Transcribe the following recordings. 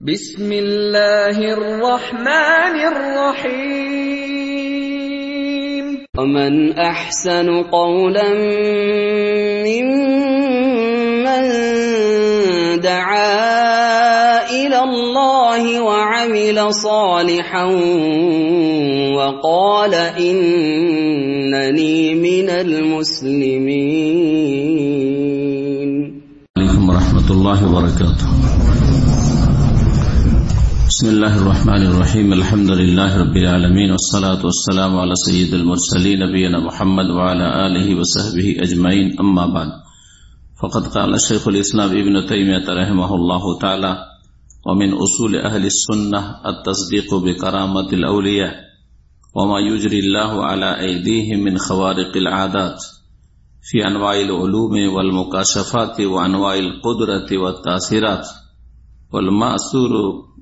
بسم الله الرحمن الرحيم ومن أحسن قولا ممن دعا إلى الله وعمل صالحا وقال إنني من المسلمين. عليكم ورحمة الله وبركاته. بسم اللہ الرحمن الرحیم الحمد للہ رب العالمین، والصلاة والسلام علی سید المرسلین، نبینا محمد وعلى آلہ وصحبہ اجمعین، اما بعد. فقد قال شیخ الاسلام ابن تیمیت رحمہ اللہ تعالی، ومن اصول اہل السنہ التصدیق بکرامت الاولیاء، وما یجری اللہ علی ایدیہم من خوارق العادات، فی انواع العلوم والمکاشفات وانواع القدرت والتاثیرات. والمأثور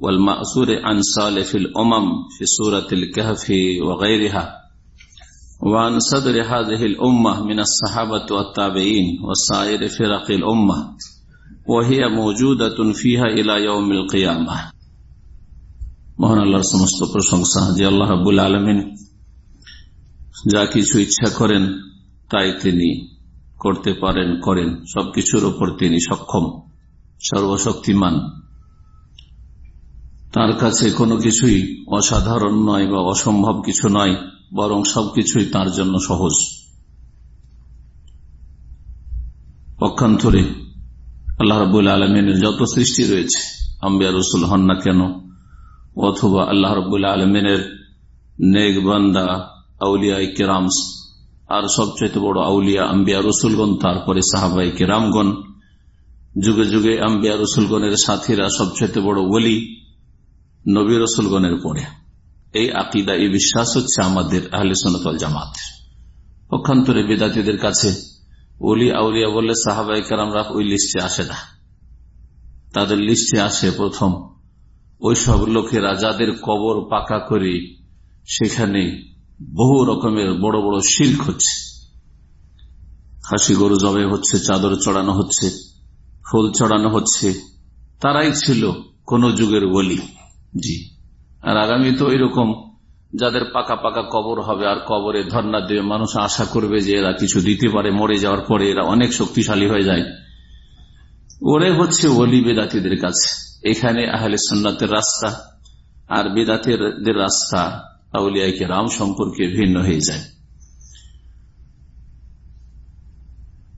والمأثور عن سالف الأمم في سورة الكهف وغيرها وعن صدر هذه الأمة من الصحابة والتابعين وسائر فرق الأمة وهي موجودة فيها إلى يوم القيامة মহান আল্লাহর সমস্ত প্রশংসা যে আল্লাহ রাবুল আলমিন যা কিছু ইচ্ছা করেন তাই তিনি করতে পারেন করেন সবকিছুর উপর তিনি সক্ষম সর্বশক্তিমান তার কাছে কোনো কিছুই অসাধারণ নয় বা অসম্ভব কিছু নয়, বরং সবকিছুই তার জন্য সহজ। পক্ষান্তরে আল্লাহ রবুল আলমিনের যত সৃষ্টি রয়েছে, আম্বিয়া রসুল হন না কেন, অথবা আল্লাহ রবুল আলমিনের নেক বান্দা আউলিয়া কেরামস আর সবচেয়ে বড় আউলিয়া আম্বিয়া রসুলগণ, তারপরে সাহাবাই কেরামগণ, যুগে যুগে আম্বিয়া রসুলগণের সাথীরা সবচেয়ে বড় ওলি নবী রসুলগণের পরে এই আকিদা, এই বিশ্বাস হচ্ছে আমাদের আহলে সনতল জামাত। পক্ষান্তরে বেদাতিদের কাছে ওলি আউলিয়া বললে সাহাবাই কেরামরা ওই লিস্টে আসে না। তাদের লিস্টে আসে প্রথম ওই সব লোকেরা যাদের কবর পাকা করে সেখানে বহু রকমের বড় বড় শিল্ক হচ্ছে। খাসি গরু জবে হচ্ছে, চাদর চড়ানো হচ্ছে, ফুল চড়ানো হচ্ছে, তারাই ছিল কোন যুগের বলি জি। আর আগামী তো এরকম যাদের পাকা পাকা কবর হবে আর কবরে ধর্না দেবে মানুষ আশা করবে যে এরা কিছু দিতে পারে, মরে যাওয়ার পরে এরা অনেক শক্তিশালী হয়ে যায়। ওরে হচ্ছে ওলি বেদাতিদের কাছে এখানে আহলে সন্ন্যতের রাস্তা আর বেদাতের রাস্তা আউলিয়াকে রাম সম্পর্কে ভিন্ন হয়ে যায়।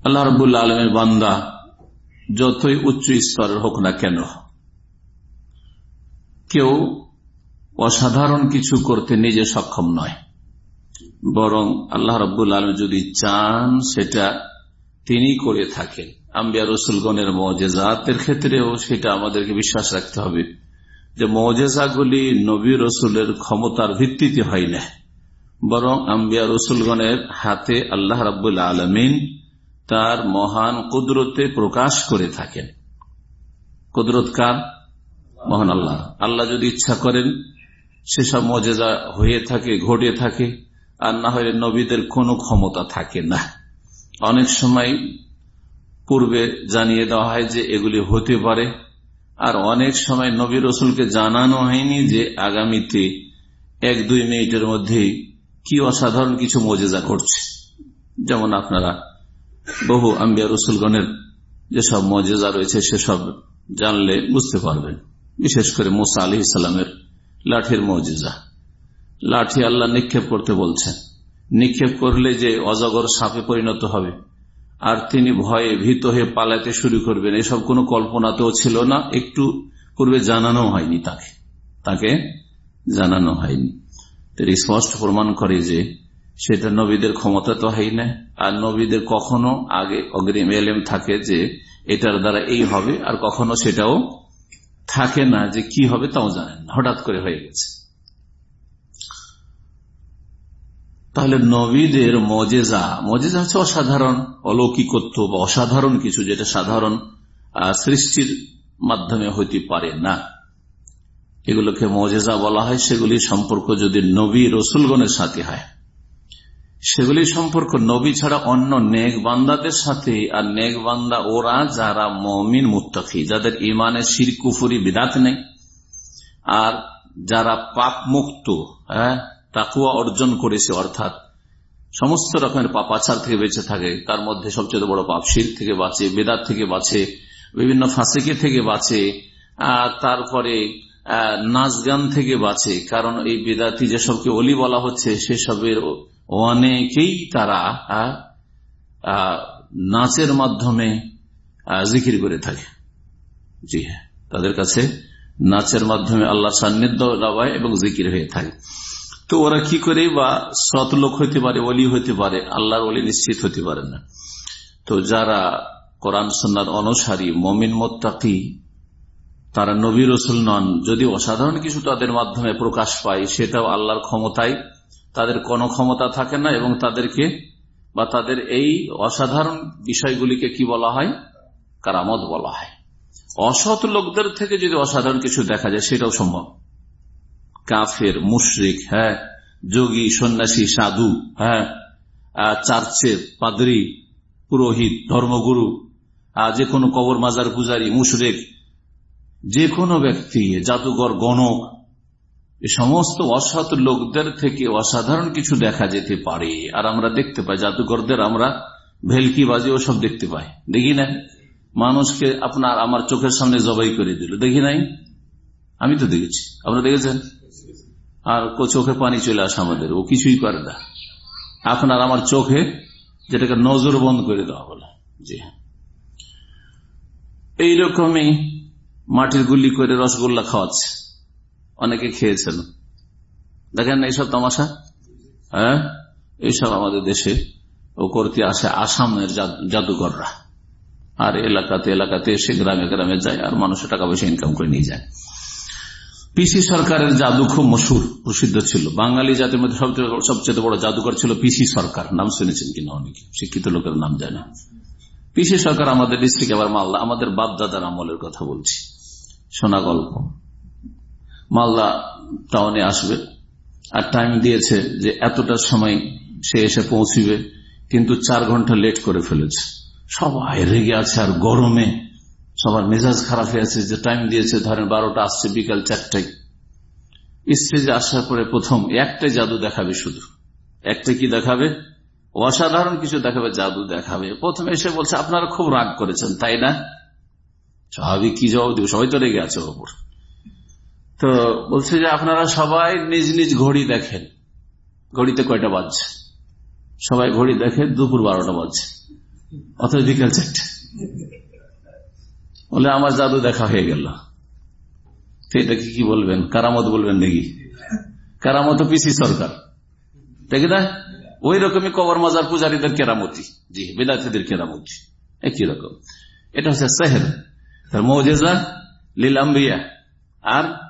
আল্লাহ রবুল্লা আলমের বান্দা যতই উচ্চ স্তরের হোক না কেন কেউ অসাধারণ কিছু করতে নিজে সক্ষম নয়। বরং আল্লাহ রব্বুল আলম যদি চান, সেটা তিনি করে থাকেন। আম্বিয়া রসুলগণের মজেজাতের ক্ষেত্রেও সেটা আমাদেরকে বিশ্বাস রাখতে হবে যে মজেজাগুলি নবী রসুলের ক্ষমতার ভিত্তিতে হয় না। বরং আম্বিয়া রসুলগণের হাতে আল্লাহ রাবুল আলমিন তার মহান কুদরতে প্রকাশ করে থাকেন। কুদরত কার? মহান আল্লাহ। আল্লাহ যদি ইচ্ছা করেন, সেসব মজেজা হয়ে থাকে, ঘটে থাকে, আর না হলে নবীদের কোনো ক্ষমতা থাকে না। অনেক সময় পূর্বে জানিয়ে দেওয়া হয় যে এগুলি হতে পারে, আর অনেক সময় নবী রসুলকে জানানো হয়নি যে আগামীতে এক দুই মিনিটের মধ্যে কি অসাধারণ কিছু মজেজা করছে। যেমন আপনারা বহু আম্বিয়া রসুলগণের যেসব মজেজা রয়েছে, সেসব জানলে বুঝতে পারবেন। বিশেষ করে মোসা আলি ইসলামের লাঠির মজেজা। লাঠি আল্লাহ নিক্ষেপ করতে বলছেন। নিক্ষেপ করলে যে অজগর সাপে পরিণত হবে, আর তিনি ভয়ে ভীত হয়ে পালাতে শুরু করবেন। এসব কোনো কল্পনাতেও ছিল না, একটু পূর্বে জানানো হয়নি তাকে। তাকে জানানো হয়নি। তিনি স্পষ্ট প্রমাণ করে যে সেটা নবীদের ক্ষমতা তো হয় না, আর নবীদের কখনো আগে অগ্রিম এলেম থাকে যে এটার দ্বারা এই হবে, আর কখনো সেটাও থাকে না যে কি হবে তাও জানেন হঠাৎ করে হয়ে গেছে। তাহলে নবীদের মজেজা মজেজা হচ্ছে অসাধারণ, অলৌকিকত্ব বা অসাধারণ কিছু যেটা সাধারণ সৃষ্টির মাধ্যমে হইতে পারে না। এগুলোকে মজেজা বলা হয়, সেগুলি সম্পর্ক যদি নবী রসুলগণের সাথে হয়। সেগুলি সম্পর্ক নবী ছাড়া অন্য নেক বান্দাদের সাথে, আর নেক বান্দা ওরা যারা মমিন, মুত্তাকি, যাদের ইমানের শির, কুফুরি, বিদাত নেই। আর যারা পাপ মুক্ত হ্যাঁ তাকুয়া অর্জন করেছে, অর্থাৎ সমস্ত রকমের পাপ পাপাচার থেকে বেঁচে থাকে, তার মধ্যে সবচেয়ে বড় পাপ শির থেকে বাঁচে বেদার থেকে বাঁচে, বিভিন্ন ফাঁসিকে থেকে বাঁচে তারপরে নাচ গান থেকে বাঁচে। কারণ এই বেদাতি যেসবকে অলি বলা হচ্ছে, সেসবের অনেকেই তারা নাচের মাধ্যমে জিকির করে থাকে। জি হ্যাঁ তাদের কাছে নাচের মাধ্যমে আল্লাহ সান্নিধ্য লাভায় এবং জিকির হয়ে থাকে। তো ওরা কি করে বা সৎ লোক হইতে পারে অলি হইতে পারে, আল্লাহর অলি নিশ্চিত হতে পারে না। তো যারা কোরআন সন্ন্যার অনুসারী, মমিন মোত্তাকি, তারা নবী রসুল নন, যদি অসাধারণ কিছু তাদের মাধ্যমে প্রকাশ পায়, সেটাও আল্লাহর ক্ষমতায় তাদের কোনো ক্ষমতা থাকে না এবং তাদেরকে বা তাদের এই অসাধারণ বিষয়গুলিকে কি বলা হয়? কারামত বলা হয়। অসৎ লোকদের থেকে যদি অসাধারণ কিছু দেখা যায়, সেটাও সম্ভব। কাফের, মুশরিক হ্যাঁ যোগী, সন্ন্যাসী, সাধু হ্যাঁ চার্চের পাদরি, পুরোহিত, ধর্মগুরু যে কোনো কবর মাজার পূজারী, মুশরেক, যে কোনো ব্যক্তি, জাদুঘর, গণক সমস্ত অসৎ লোকদের থেকে অসাধারণ কিছু দেখা যেতে পারে। আর আমরা দেখতে পাই জাদুঘরদের আমরা ভেলকি বাজি ওসব দেখতে পাই। দেখি না মানুষকে আপনার আমার চোখের সামনে জবাই করে দিল। দেখি নাই? আমি তো দেখেছি। আপনারা দেখেছেন? আর চোখে পানি চলে আসে আমাদের। ও কিছুই করে না। আপনার আমার চোখে যেটাকে নজর বন্ধ করে দেওয়া বলে জি। এইরকমই মাটির গুলি করে রসগোল্লা খাওয়াচ্ছে। অনেকে খেয়েছেন। দেখেন না এইসব তামাশা? হ্যাঁ? এইসব আমাদের দেশে ও করতে আসে আসামের জাদুঘররা। আর এলাকাতে এলাকাতে এসে গ্রামে গ্রামে যায় আর মানুষের টাকা পয়সা ইনকাম করে নিয়ে যায়। পিসি সরকারের জাদু খুব মশুর, প্রসিদ্ধ ছিল। বাঙালি জাতির মধ্যে সবচেয়ে বড় জাদুঘর ছিল পিসি সরকার। নাম শুনেছেন কিনা অনেকে? শিক্ষিত লোকের নাম জানে। পিসি সরকার আমাদের ডিস্ট্রিক্ট আবার মালদা আমাদের বাপদাদার আমলের কথা বলছি। শোনা গল্প। মালদা টাউনে আসবে। আর টাইম দিয়েছে যে এতটা সময় সে এসে পৌঁছিবে, কিন্তু চার ঘণ্টা লেট করে ফেলেছে। সবাই রেগে আছে আর গরমে। সবার মেজাজ খারাপ হয়ে আছে যে টাইম দিয়েছে, ধরেন বারোটা আসছে বিকাল চারটায়। স্টেজে আসার পরে প্রথম একটাই জাদু দেখাবে শুধু। একটা কি দেখাবে? অসাধারণ কিছু দেখাবে, জাদু দেখাবে। প্রথমে এসে বলছে, আপনারা খুব রাগ করেছেন, তাই না? স্বাভাবিক কি জবাব দিব? সবাই তো রেগে আছে ওপর। তো বলছে যে আপনারা সবাই নিজ নিজ ঘড়ি দেখেন। ঘড়িতে কয়টা বাজছে? সবাই ঘড়ি দেখে দুপুর বারোটা বাজছে। অথবা বিকাল চারটে। বলে, আমার জাদু দেখা হয়ে গেল। এটাকে কি বলবেন? কারামত বলবেন দেখি। কারামত পিসি সরকার। ঠিক না? ওই রকমই কবর মাজার পূজারীদের কেরামতি। জি, বিলাতীদের কেরামতি। একই রকম। এটা হচ্ছে সেহের তার মৌজেজা, লীল আম্বিয়া। আর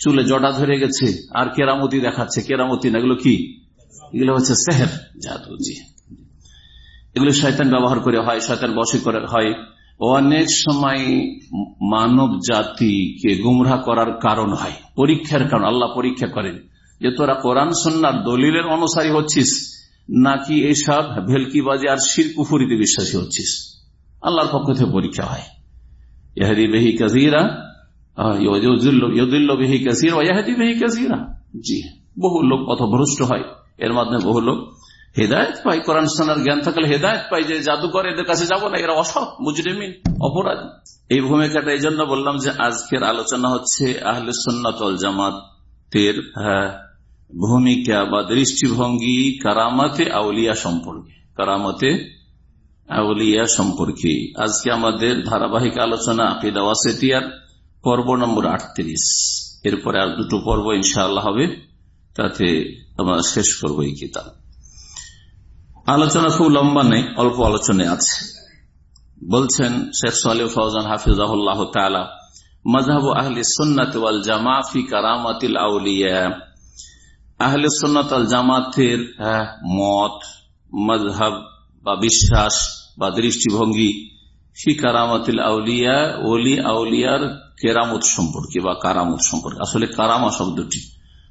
চুলে জটা ধরে গেছে, আর কেরামতি দেখাচ্ছে। কেরামতি না, এগুলো কি? এগুলো হচ্ছে সেহের জাদু, জি। এগুলো শয়তান ব্যবহার করে হয়, শয়তান বসে করে হয়। অনেক সময় মানব জাতিকে গুমরা করার কারণ হয়, পরীক্ষার কারণ, আল্লাহ পরীক্ষা করেন যে তোরা কোরআন সন্ন্যার দলিলের অনুসারী হচ্ছিস, নাকি এইসব ভেলকিবাজি আর শির কুফুরিতে বিশ্বাসী হচ্ছিস? আল্লাহর পক্ষ থেকে পরীক্ষা হয়। ইহাদি বেহি কাজিরা জি বহু লোক পথভ্রষ্ট হয় এর মাধ্যমে বহু লোক হেদায়ত পাই কোরআন সন্ন্যার জ্ঞান থাকলে হেদায়ত পাই যে জাদুকর এদের কাছে যাব না এরা অসৎ মুজরিমিন অপরাধ। এই ভূমিকাটা এই জন্য বললাম যে আজকের আলোচনা হচ্ছে আহলে সন্ন্যতল জামাতের ভূমিকা বা দৃষ্টিভঙ্গি কারামাতে আউলিয়া সম্পর্কে কারামতে আউলিয়া সম্পর্কে। আজকে আমাদের ধারাবাহিক আলোচনা আকিদা ওয়াসেতিয়ার পর্ব নম্বর আটত্রিশ। এরপরে আর দুটো পর্ব ইনশাআল্লাহ হবে। তাতে আমরা শেষ করব এই কিতাব। আলোচনা খুব লম্বা নেই, অল্প আলোচনায় আছে। বলছেন শেখ সালে ফৌজান হাফিজাহুল্লাহ তালা মজাহব আহলি সুন্নাত ওয়াল কারামাতিল আউলিয়া। আহলে সুন্নাত আল জামাতের মত মজহাব বা বিশ্বাস বা দৃষ্টিভঙ্গি ফি কারামাতিল আউলিয়া, ওলি আউলিয়ার কেরামত সম্পর্কে বা কারামত সম্পর্কে। আসলে কারামা শব্দটি।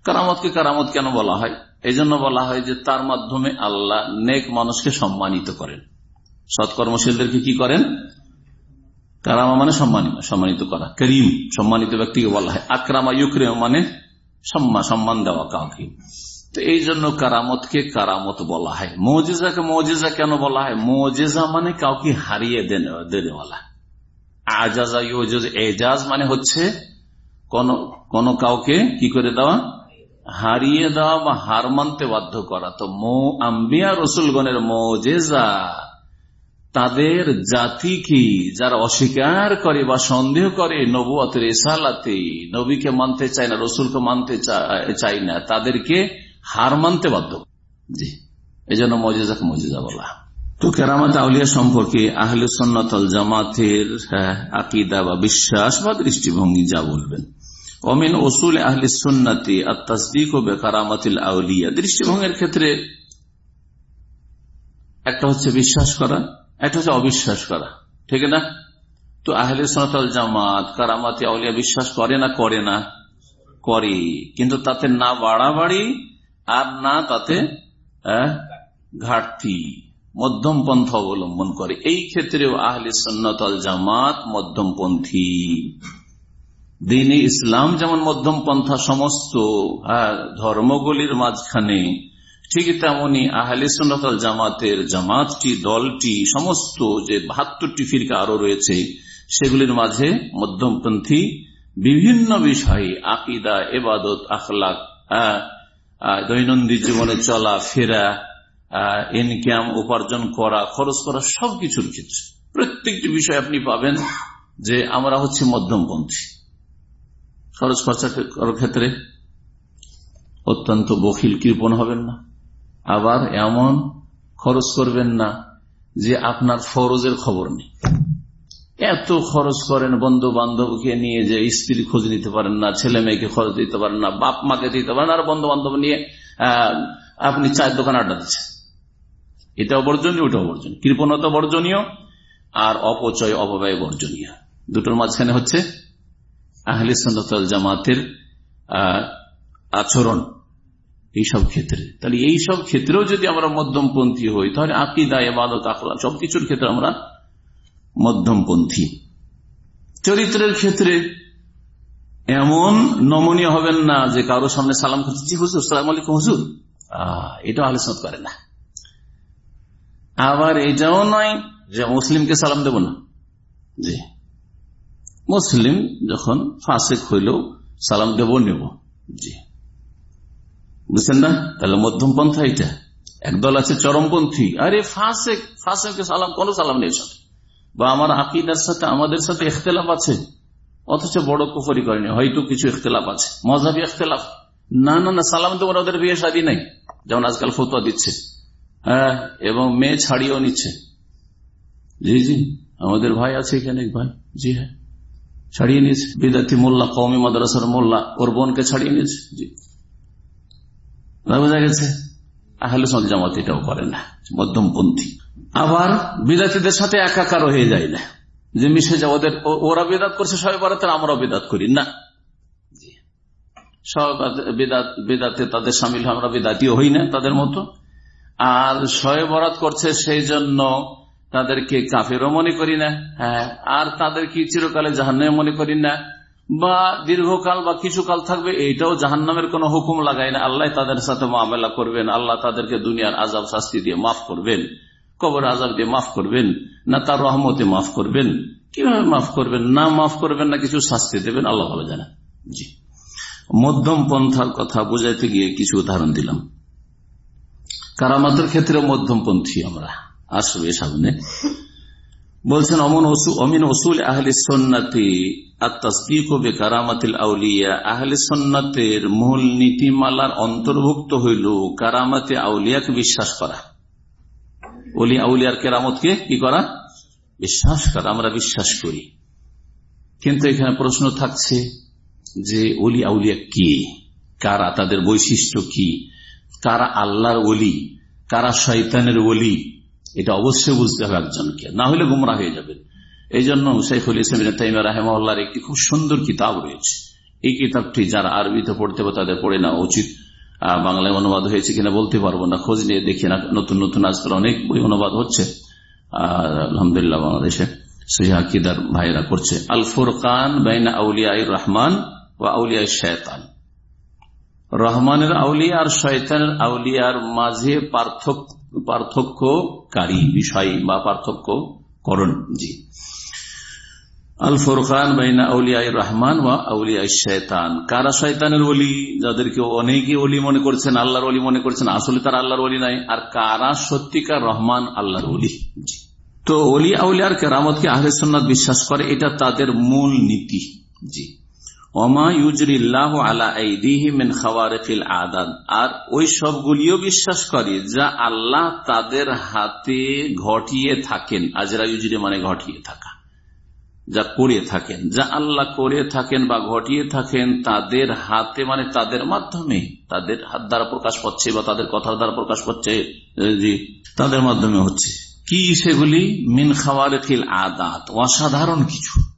কারামতকে কারামত কেন বলা হয়? এই বলা হয় যে তার মাধ্যমে আল্লাহ নেক মানুষকে সম্মানিত করেন। সৎকর্মশীলদেরকে কি করেন? কারামা মানে সম্মানিত সম্মানিত করা। করিম, সম্মানিত ব্যক্তিকে বলা হয়। আক্রামা ইউক্রেম মানে সম্মান দেওয়া কাউকে। তো এই জন্য কারামতকে কারামত বলা হয়। মৌজেজাকে মৌজেজা কেন বলা হয়? মৌজেজা মানে কাউকে হারিয়ে দেওয়ালা। আজাজা এজাজ মানে হচ্ছে কোন কাউকে কি করে দেওয়া? হারিয়ে দেওয়া বা হার মানতে বাধ্য করা। তো মো আম্বিয়া রসুলগণের মৌজেজা তাদের জাতি কি? যারা অস্বীকার করে বা সন্দেহ করে নবুয়াতের এসালাতে নবীকে মানতে চায় না, রসুলকে মানতে চাই না, তাদেরকে হার মানতে বাধ্য জি এই জন্য মজেজাকে মজেজা বলা তো কেরামত আউলিয়া সম্পর্কে আহলে সন্ন্যতল জামাতের হ্যাঁ, আকিদা বা বিশ্বাস বা দৃষ্টিভঙ্গি যা বলবেন। অমিন ওসুল আহলি সুন্নাতি আত্মাসদিক ও বেকারামাতিল আউলিয়া। দৃষ্টিভঙ্গের ক্ষেত্রে একটা হচ্ছে বিশ্বাস করা একটা হচ্ছে অবিশ্বাস করা। ঠিক না? তো আহলে সনাতল জামাত কারামাতি আউলিয়া বিশ্বাস করে না করে না? করে। কিন্তু তাতে না বাড়াবাড়ি আর না তাতে ঘাটতি। মধ্যম পন্থা অবলম্বন করে। এই ক্ষেত্রেও আহলে সন্ন্যতল জামাত মধ্যমপন্থী। দিনে ইসলাম যেমন মধ্যম পন্থা সমস্ত ধর্মগুলির মাঝখানে, ঠিক তেমনি আহলে সন্ন্যতল জামাতের জামাতটি, দলটি, সমস্ত যে বাহাত্তরটি ফিরকা আরও রয়েছে, সেগুলির মাঝে মধ্যমপন্থী। বিভিন্ন বিষয়ে আকিদা, এবাদত, আখলাক দৈনন্দিন জীবনে চলা, ফেরা ইনকাম উপার্জন করা, খরচ করা সবকিছুর ক্ষেত্রে। প্রত্যেকটি বিষয় আপনি পাবেন যে আমরা হচ্ছে মধ্যমপন্থী। খরচ খরচা করার ক্ষেত্রে অত্যন্ত বখিল কৃপণ হবেন না। আবার এমন খরচ করবেন না যে আপনার ফরজের খবর নেই। এত খরচ করেন বন্ধু বান্ধবকে নিয়ে যে স্ত্রী খোঁজ নিতে পারেন না, ছেলে মেয়েকে খরচ দিতে পারেন না, বাপ মাকে দিতে পারেন আর বন্ধু বান্ধব নিয়ে আপনি চায়ের দোকান আড্ডা দিচ্ছেন। এটা বর্জনীয় ওটা বর্জনীয়। কৃপণতা বর্জনীয় আর অপচয় অপব্যয় বর্জনীয়। দুটোর মাঝখানে হচ্ছে আহলে সন্ন্যতাল জামাতের আচরণ এইসব ক্ষেত্রে। তাহলে এইসব ক্ষেত্রেও যদি আমরা মধ্যমপন্থী হই, তাহলে আকিদা এবাদত আখলা সবকিছুর ক্ষেত্রে আমরা মধ্যমপন্থী। চরিত্রের ক্ষেত্রে এমন নমনীয় হবেন না যে কারও সামনে সালাম করছে জি হুজুর, সালাম আলাইকুম হুজুর। এটা আলোচনা করে না। আবার এটাও নয় যে মুসলিমকে সালাম দেব না। জি। মুসলিম যখন ফাঁসেক হইল সালাম দেব, নেব। জি। বুঝছেন না? তাহলে মধ্যম পন্থা এটা একদল আছে চরমপন্থী। আরে ফাঁসেক, ফাঁসেকে সালাম, কোন সালাম নেই সাথে বা আমার আকিদার সাথে, আমাদের সাথে ইখতলাফ আছে। অথচ বড় কুফরি করেনি। হয়তো কিছু ইখতলাফ আছে। মজাবি ইখতলাফ। না না না, সালাম তো ওদের বিয়ে শাদী নাই। যেমন আজকাল ফতোয়া দিচ্ছে। হ্যাঁ এবং মেয়ে ছাড়িয়েও নিচ্ছে। জি জি, আমাদের ভাই আছে এখানে ভাই। জি হ্যাঁ ছাড়িয়ে নিয়েছে। বিদ্যার্থী মোল্লা কৌমি মাদ্রাসার মোল্লা, ওর বোনকে ছাড়িয়ে নিয়েছে। জি। বোঝা গেছে আহলে জামাত এটাও করে না, মধ্যমপন্থী। আবার বিদাতিদের সাথে একাকার হয়ে যায় না। যে মিশে যা ওদের ওরা বেদাত করছে, সবাই বরাতের আমরাও বেদাত করি। না। সব বেদাতে তাদের সামিল আমরা বেদাতিও হই না তাদের মতো। আর শয়ে বরাত করছে সেই জন্য তাদেরকে কাফেরও মনে করি না হ্যাঁ আর তাদেরকে চিরকালে জাহান্ন মনে করি না, বা দীর্ঘকাল বা কিছুকাল থাকবে এইটাও জাহান্নামের কোন হুকুম লাগাই না। আল্লাহ তাদের সাথে মামেলা করবেন, আল্লাহ তাদেরকে দুনিয়ার আজাব শাস্তি দিয়ে মাফ করবেন, কবর আজাব দিয়ে মাফ করবেন, না তার রহমতে মাফ করবেন। কীভাবে মাফ করবেন, না মাফ করবেন, না কিছু শাস্তি দেবেন, আল্লাহ ভালো জানা। জি। মধ্যম পন্থার কথা বুঝাইতে গিয়ে কিছু উদাহরণ দিলাম। কারামাতের ক্ষেত্রে মধ্যমপন্থী আমরা। আসবে সামনে। বলছেন, অমন অমিন ওসুল আহলি সন্নাতি মূল নীতিমালার অন্তর্ভুক্ত হইল কারামাতে আউলিয়াকে বিশ্বাস করা। অলি আউলিয়ার কেরামতকে কি করা? বিশ্বাস করা, আমরা বিশ্বাস করি। কিন্তু এখানে প্রশ্ন থাকছে যে অলি আউলিয়া কে? কারা? তাদের বৈশিষ্ট্য কি? কারা আল্লাহর অলি কারা শৈতানের অলি এটা অবশ্যই বুঝতে হবে একজনকে। না হলে গুমরা হয়ে যাবে। এই জন্য শেখুল ইসলাম রাহেমার একটি খুব সুন্দর কিতাব রয়েছে। এই কিতাবটি যারা আরবিতে পড়তে হবে তাদের পড়ে নেওয়া উচিত বাংলায় অনুবাদ হয়েছে কিনা বলতে পারব না, খোঁজ নিয়ে দেখি না, নতুন নতুন আজকাল অনেক বই অনুবাদ হচ্ছে। আলহামদুলিল্লাহ বাংলাদেশে সহিদার ভাইরা করছে। আল ফুরকান বাইনা আউলিয়া রহমান ও আউলিয়া শয়তান রহমানের আউলিয়া আর শয়তানের আউলিয়ার মাঝে পার্থক্য, পার্থক্যকারী বিষয় বা পার্থক্য করণ জি আল ফোরখান বাইনা আউলিয়া রহমান বা আউলিয়া শৈতান কারা শয়তানের অলি যাদেরকে অনেকে অলি মনে করছেন, আল্লাহর অলি মনে করছেন, আসলে তার আল্লাহর অলি নাই। আর কারা সত্যিকার রহমান, আল্লাহর অলি তো অলি আউলিয়ার কেরামতকে আহলে সন্ন্যত বিশ্বাস করে, এটা তাদের মূল নীতি। জি। আর ওই সবগুলিও বিশ্বাস করে, যা আল্লাহ তাদের হাতে ঘটিয়ে থাকেন। আজরা ইউজরি মানে ঘটিয়ে থাকা, যা করে থাকেন। যা আল্লাহ করে থাকেন বা ঘটিয়ে থাকেন, তাদের হাতে মানে তাদের মাধ্যমে, তাদের হাত দ্বারা প্রকাশ পাচ্ছে বা তাদের কথার দ্বারা প্রকাশ পাচ্ছে জি তাদের মাধ্যমে হচ্ছে। কি সেগুলি? মিন খাওয়ার আদাত অসাধারণ কিছু।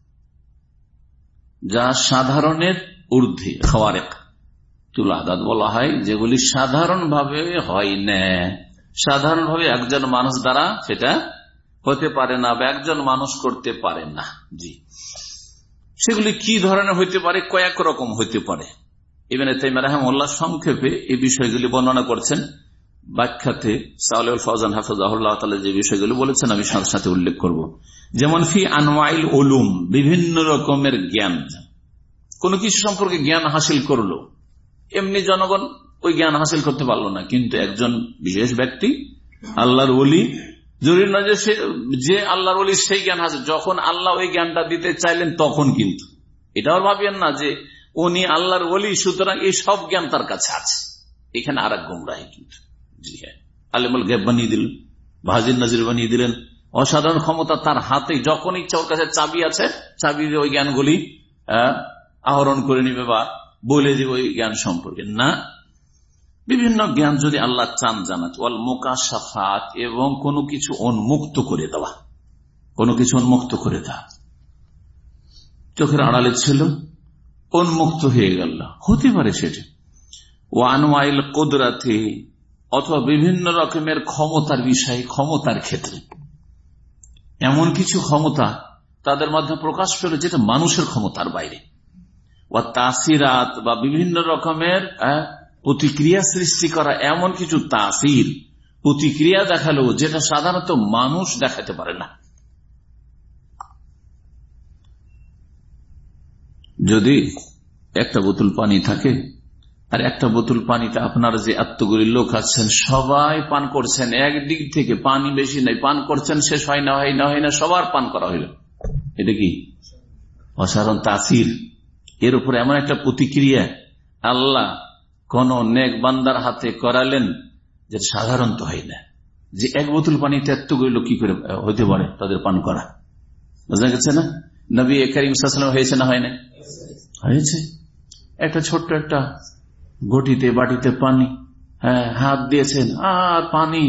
যা সাধারণের ঊর্ধ্বে, খাওয়ারেক। তুল আদাত বলা হয়, যেগুলি সাধারণভাবে হয় না। সাধারণভাবে একজন মানুষ দ্বারা সেটা হতে পারে না, বা একজন মানুষ করতে পারে না। জি। সেগুলি কি ধরনের হইতে পারে, কয়েক রকম হইতে পারে। ইবেন রহমল্লা সংক্ষেপে এই বিষয়গুলি বর্ণনা করছেন। ব্যাখ্যাতে সাউল ফৌজান হাফিজাহুল্লাহ যে বিষয়গুলি বলেছেন, আমি সাথে সাথে উল্লেখ করব। যেমন, ফি আনওয়াইল ওলুম বিভিন্ন রকমের জ্ঞান। কোন কিছু সম্পর্কে জ্ঞান হাসিল করল। এমনি জনগণ ওই জ্ঞান হাসিল করতে পারল না। কিন্তু একজন বিশেষ ব্যক্তি, আল্লাহর ওলি, জরুরি নয় যে যে আল্লাহর ওলি সেই জ্ঞান হাসিল। যখন আল্লাহ ওই জ্ঞানটা দিতে চাইলেন, তখন কিন্তু। এটাও ভাবিয়েন না যে উনি আল্লাহর ওলি, সুতরাং এই সব জ্ঞান তার কাছে আছে। এখানে আর এক গুমরাহি কিন্তু। আলিমুল গেব বানিয়ে দিলেন ভাজির নজির বানিয়ে দিলেন। অসাধারণ ক্ষমতা তার হাতে, যখন ইচ্ছা ওর কাছে চাবি আছে, চাবি ওই জ্ঞানগুলি আহরণ করে নিবে বা বলে দিবে ওই জ্ঞান সম্পর্কে। না, বিভিন্ন জ্ঞান যদি আল্লাহ চান জানাতে, ওয়াল মোকাশাফাত, এবং কোনো কিছু উন্মুক্ত করে দেওয়া। কোনো কিছু উন্মুক্ত করে দেওয়া। চোখের আড়ালে ছিল, উন্মুক্ত হয়ে গেল। হতে পারে সেটা। ওয়ান ওয়াইল কোদরাতে অথবা বিভিন্ন রকমের ক্ষমতার বিষয়ে, ক্ষমতার ক্ষেত্রে। এমন কিছু ক্ষমতা তাদের মাধ্যমে প্রকাশ পেল যেটা মানুষের ক্ষমতার বাইরে। ও তাসিরাত বা বিভিন্ন রকমের প্রতিক্রিয়া সৃষ্টি করা এমন কিছু তাসির, প্রতিক্রিয়া দেখাল যেটা সাধারণত মানুষ দেখাতে পারে না। যদি একটা বোতল পানি থাকে আর একটা বোতল পানিতে আপনার যে আত্মগুলি লোক আছেন, সবাই পান করছেন। একদিক থেকে পানি বেশি নাই, পান করছেন, শেষ হয় না হয় না হয় না, সবার পান করা হইল। এটা কি? অসাধারণ তাসির। এর উপরে এমন একটা প্রতিক্রিয়া আল্লাহ কোন নেক বান্দার হাতে করালেন যে সাধারণত হয় না। যে এক বোতল পানিতে এতগুলি লোক কি করে হতে পারে তাদের পান করা? বোঝা গেছে না? নবী করিম হয়েছে না হয় না হয়েছে। একটা ছোট্ট একটা গটিতে, বাটিতে পানি। হ্যাঁ হাত দিয়েছেন, আর পানি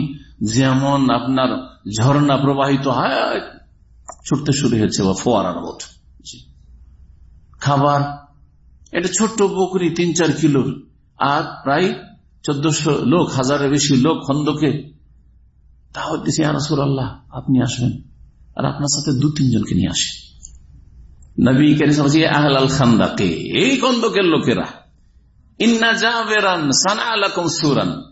যেমন আপনার ঝর্ণা প্রবাহিত হয়, ছুটতে শুরু হয়েছে বা ফোয়ারার মত খাবার, এটা ছোট্ট বকরি তিন চার কিলোর আর প্রায় চোদ্দশো লোক, হাজারের বেশি লোক খন্দকে। তাও দিছি আরসুর আল্লাহ আপনি আসবেন। আর আপনার সাথে দু তিনজনকে নিয়ে আসেন নবী আহল আল খান্দাকে, এই খন্দকের লোকেরা ইন্না জাবেরান সানা আলাকুম সুরান।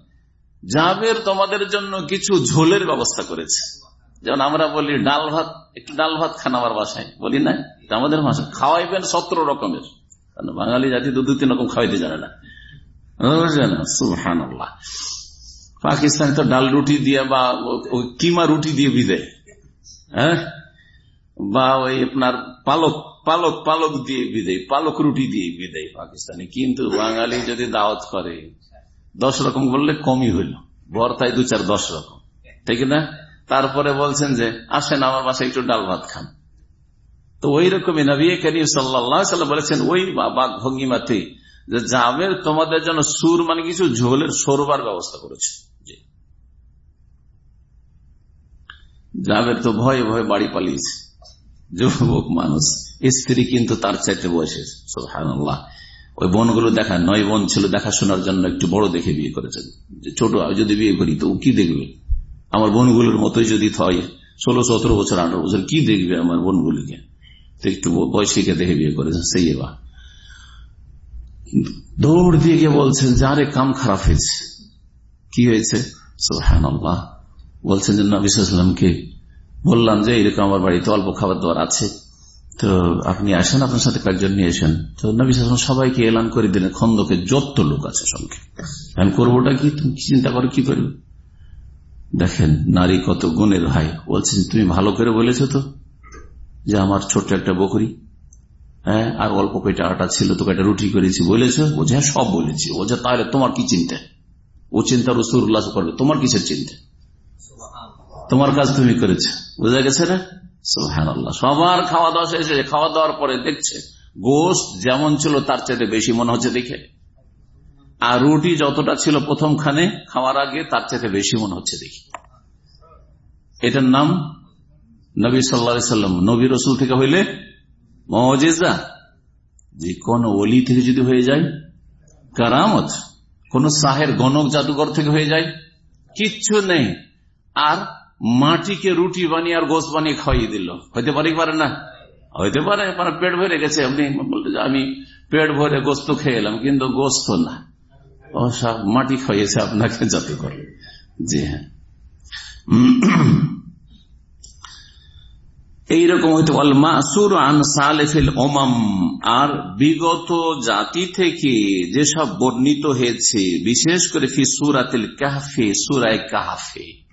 জাবের তোমাদের জন্য কিছু ঝোলের ব্যবস্থা করেছে। যেমন আমরা বলি ডাল ভাত, একটু ডাল ভাত খান আমার বাসায়। বলি না আমাদের ভাষা খাওয়াইবেন সতেরো রকমের। কারণ বাঙালি জাতি দু তিন রকম খাওয়াইতে জানে না। সুহান পাকিস্তানে তো ডাল রুটি দিয়ে বা কিমা রুটি দিয়ে বিদেয় হ্যাঁ? বা ওই আপনার পালক পালক পালক দিয়ে বিদেয়, পালক রুটি দিয়ে বিদেয় পাকিস্তানি। কিন্তু বাঙালি যদি দাওয়াত করে, দশ রকম বললে কমই হইল। বর্তায় দু চার দশ রকম। ঠিক না? তারপরে বলছেন যে, আসেন আমার বাসায় একটু ডাল ভাত খান। তো ওই রকমই নবী করিম সাল্লাম বলেছেন, ওই বাঘ ভঙ্গিমাতে যে জাবের তোমাদের জন্য সুর মানে কিছু, ঝোলের সরবার ব্যবস্থা করেছে। জামের তো ভয়ে ভয়ে বাড়ি পালিয়েছে। যুবক মানুষ। স্ত্রী কিন্তু তার চাইতে বয়সে সোহানুল্লাহ ওই বোনগুলো দেখা, নয় বোন ছিল দেখাশোনার জন্য একটু বড় দেখে বিয়ে করেছেন। ছোট যদি বিয়ে করি, তো কি দেখবে? আমার বোনগুলোর মতোই যদি হয়, ষোলো, সতেরো বছর, আঠারো বছর, কি দেখবে আমার বোনগুলিকে? একটু বয়সীকে দেখে বিয়ে করেছেন, সেই এবার। দৌড় দিয়ে গিয়ে বলছেন, যে আরে কাম খারাপ হয়েছে। কি হয়েছে? সোহান বলছেন যে নবিসামকে বললাম যে, এরকম আমার বাড়িতে অল্প খাবার দাবার আছে। তো আপনি আসেন, আপনার সাথে কয়েকজন নিয়ে এসেন তো নবিসাম সবাইকে এলান করে দিলেন, খন্দকে যত লোক আছে সঙ্গে আমি করবোটা কি? তুমি চিন্তা করো, কি করবে? দেখেন, নারী কত গুণের ভাই। বলছেন, তুমি ভালো করে বলেছ তো যে আমার ছোট্ট একটা বকরি হ্যাঁ আর অল্প কয়টা আটা ছিল তো কয়টা রুটি করেছি, বলেছ? ও যে হ্যাঁ সব বলেছি। ও যে তাহলে তোমার কি চিন্তা? ও চিন্তা রসুর উল্লাস করবে, তোমার কিসের চিন্তা? তোমার কাজ তুমি করেছ। বোঝা গেছে না? সবার খাওয়া দাওয়া শেষে খাওয়া দাওয়ার পরে দেখছে গোস্ত যেমন ছিল তার চাইতে বেশি মনে হচ্ছে দেখে। আর রুটি যতটা ছিল প্রথম খানে খাওয়ার আগে তার চাইতে বেশি মনে হচ্ছে দেখি। এটার নাম নবী সাল্লা সাল্লাম, নবী রসুল থেকে হইলে মজেজা। যে কোন অলি থেকে যদি হয়ে যায়, কারামত। কোন সাহের গণক জাদুঘর থেকে হয়ে যায়, কিচ্ছু নেই। আর মাটিকে রুটি বানিয়ে আর গোস বানিয়ে খাইয়ে দিল। হইতে পারে পারে না? হইতে পারে পেট ভরে গেছে। আপনি বলতে আমি পেট ভরে গোস্ত খেয়ে এলাম, কিন্তু গোস্ত না। ও সব মাটি খাইয়েছে আপনাকে জাদুঘর জি হ্যাঁ। এইরকম হইতে মাসুর আন সালেফিল ওমাম, আর বিগত জাতি থেকে যেসব বর্ণিত হয়েছে, বিশেষ করে ফি সুরাতিল কাহাফে, সুরায় কাহাফে।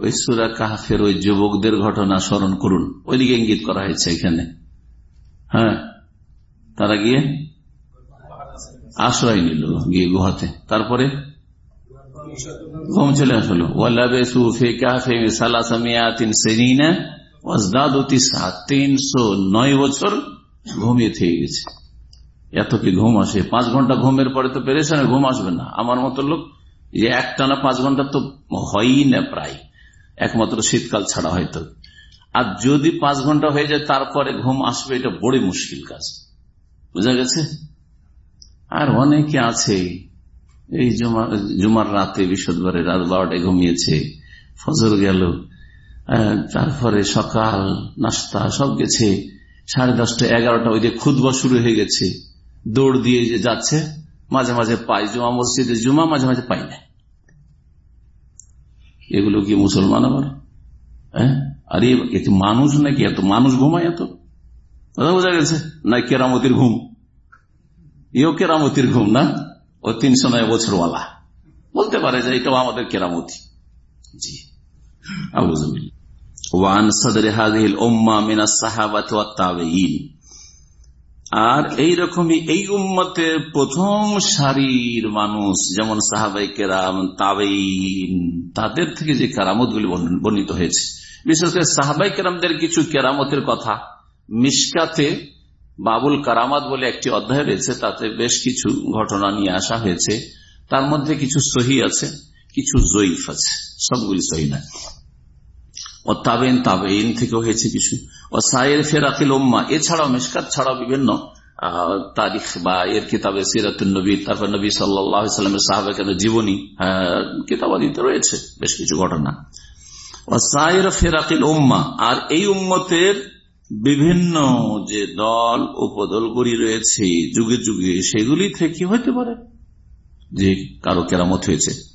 ওই সুরা কাহাফের ওই যুবকদের ঘটনা স্মরণ করুন। ওইদিকে ইঙ্গিত করা হয়েছে এখানে। হ্যাঁ? তারা গিয়ে আশ্রয় নিল গিয়ে গুহাতে। তারপরে ঘুম চলে আসলো। ওয়াল্লাবে সুফে কাহাফে সালাসামিয়াতিন সেরিনা তিনশো নয় বছর ঘুমিয়ে থেকে গেছে। এত কি ঘুম আসে? পাঁচ ঘণ্টা ঘুমের পরে তো পেরেছেন ঘুম আসবে না। আমার মতো লোক যে একটানা পাঁচ ঘণ্টা তো হয়ই না প্রায়। একমাত্র শীতকাল ছাড়া হয়তো। আর যদি পাঁচ ঘণ্টা হয়ে যায়, তারপরে ঘুম আসবে, এটা বড় মুশকিল কাজ। বুঝা গেছে? আর অনেকে আছে, এই জুমার রাতে বৃহস্পতিবারে রাত বারোটায় ঘুমিয়েছে, ফজর গেল তারপরে সকাল, নাস্তা, সব গেছে, সাড়ে দশটা, এগারোটা, ওই যে খুদবা শুরু হয়ে গেছে, দৌড় দিয়ে যে যাচ্ছে, মাঝে মাঝে পাই জুমা মসজিদে, জুমা মাঝে মাঝে পাই না। এগুলো কি মুসলমান আবার? হ্যাঁ? আর, এত মানুষ নাকি এত? মানুষ ঘুমায় এত? কথা বোঝা গেছে? না কেরামতির ঘুম। ইও কেরামতির ঘুম না? ও তিনশো নয় বছরওয়ালা। বলতে পারে যে এটাও আমাদের কেরামতি। জি। ওয়ান সদরে হাদিল ওম্মা মিনা সাহাবাত আর এই রকমই এই উম্মতের প্রথম সারির মানুষ, যেমন সাহাবাই কেরাম তাবেইন তাদের থেকে যে কেরামত গুলি বর্ণিত হয়েছে। বিশেষ করে সাহাবাই কেরামদের কিছু কেরামতের কথা। মিসকাতে বাবুল কারামাত বলে একটি অধ্যায় রয়েছে, তাতে বেশ কিছু ঘটনা নিয়ে আসা হয়েছে। তার মধ্যে কিছু সহি আছে, কিছু জয়ীফ আছে, সবগুলি সহি না ও তাবেন তাবেইন থেকে হয়েছে কিছু। ও সাইর ফেরাকিল ওম্মা এছাড়াও মেসকাত ছাড়াও বিভিন্ন তারিখ বা এর কিতাবে সিরাতুল নবী, তারপর নবী সাল্লামের সাহাবে কেন জীবনী কিতাবাদিতে রয়েছে, বেশ কিছু ঘটনা। ও সাইর ফেরাকিল ওম্মা আর এই উম্মতের বিভিন্ন যে দল উপদলগুলি রয়েছে, যুগে যুগে সেগুলি থেকে হইতে পারে যে কারও কেরামত হয়েছে।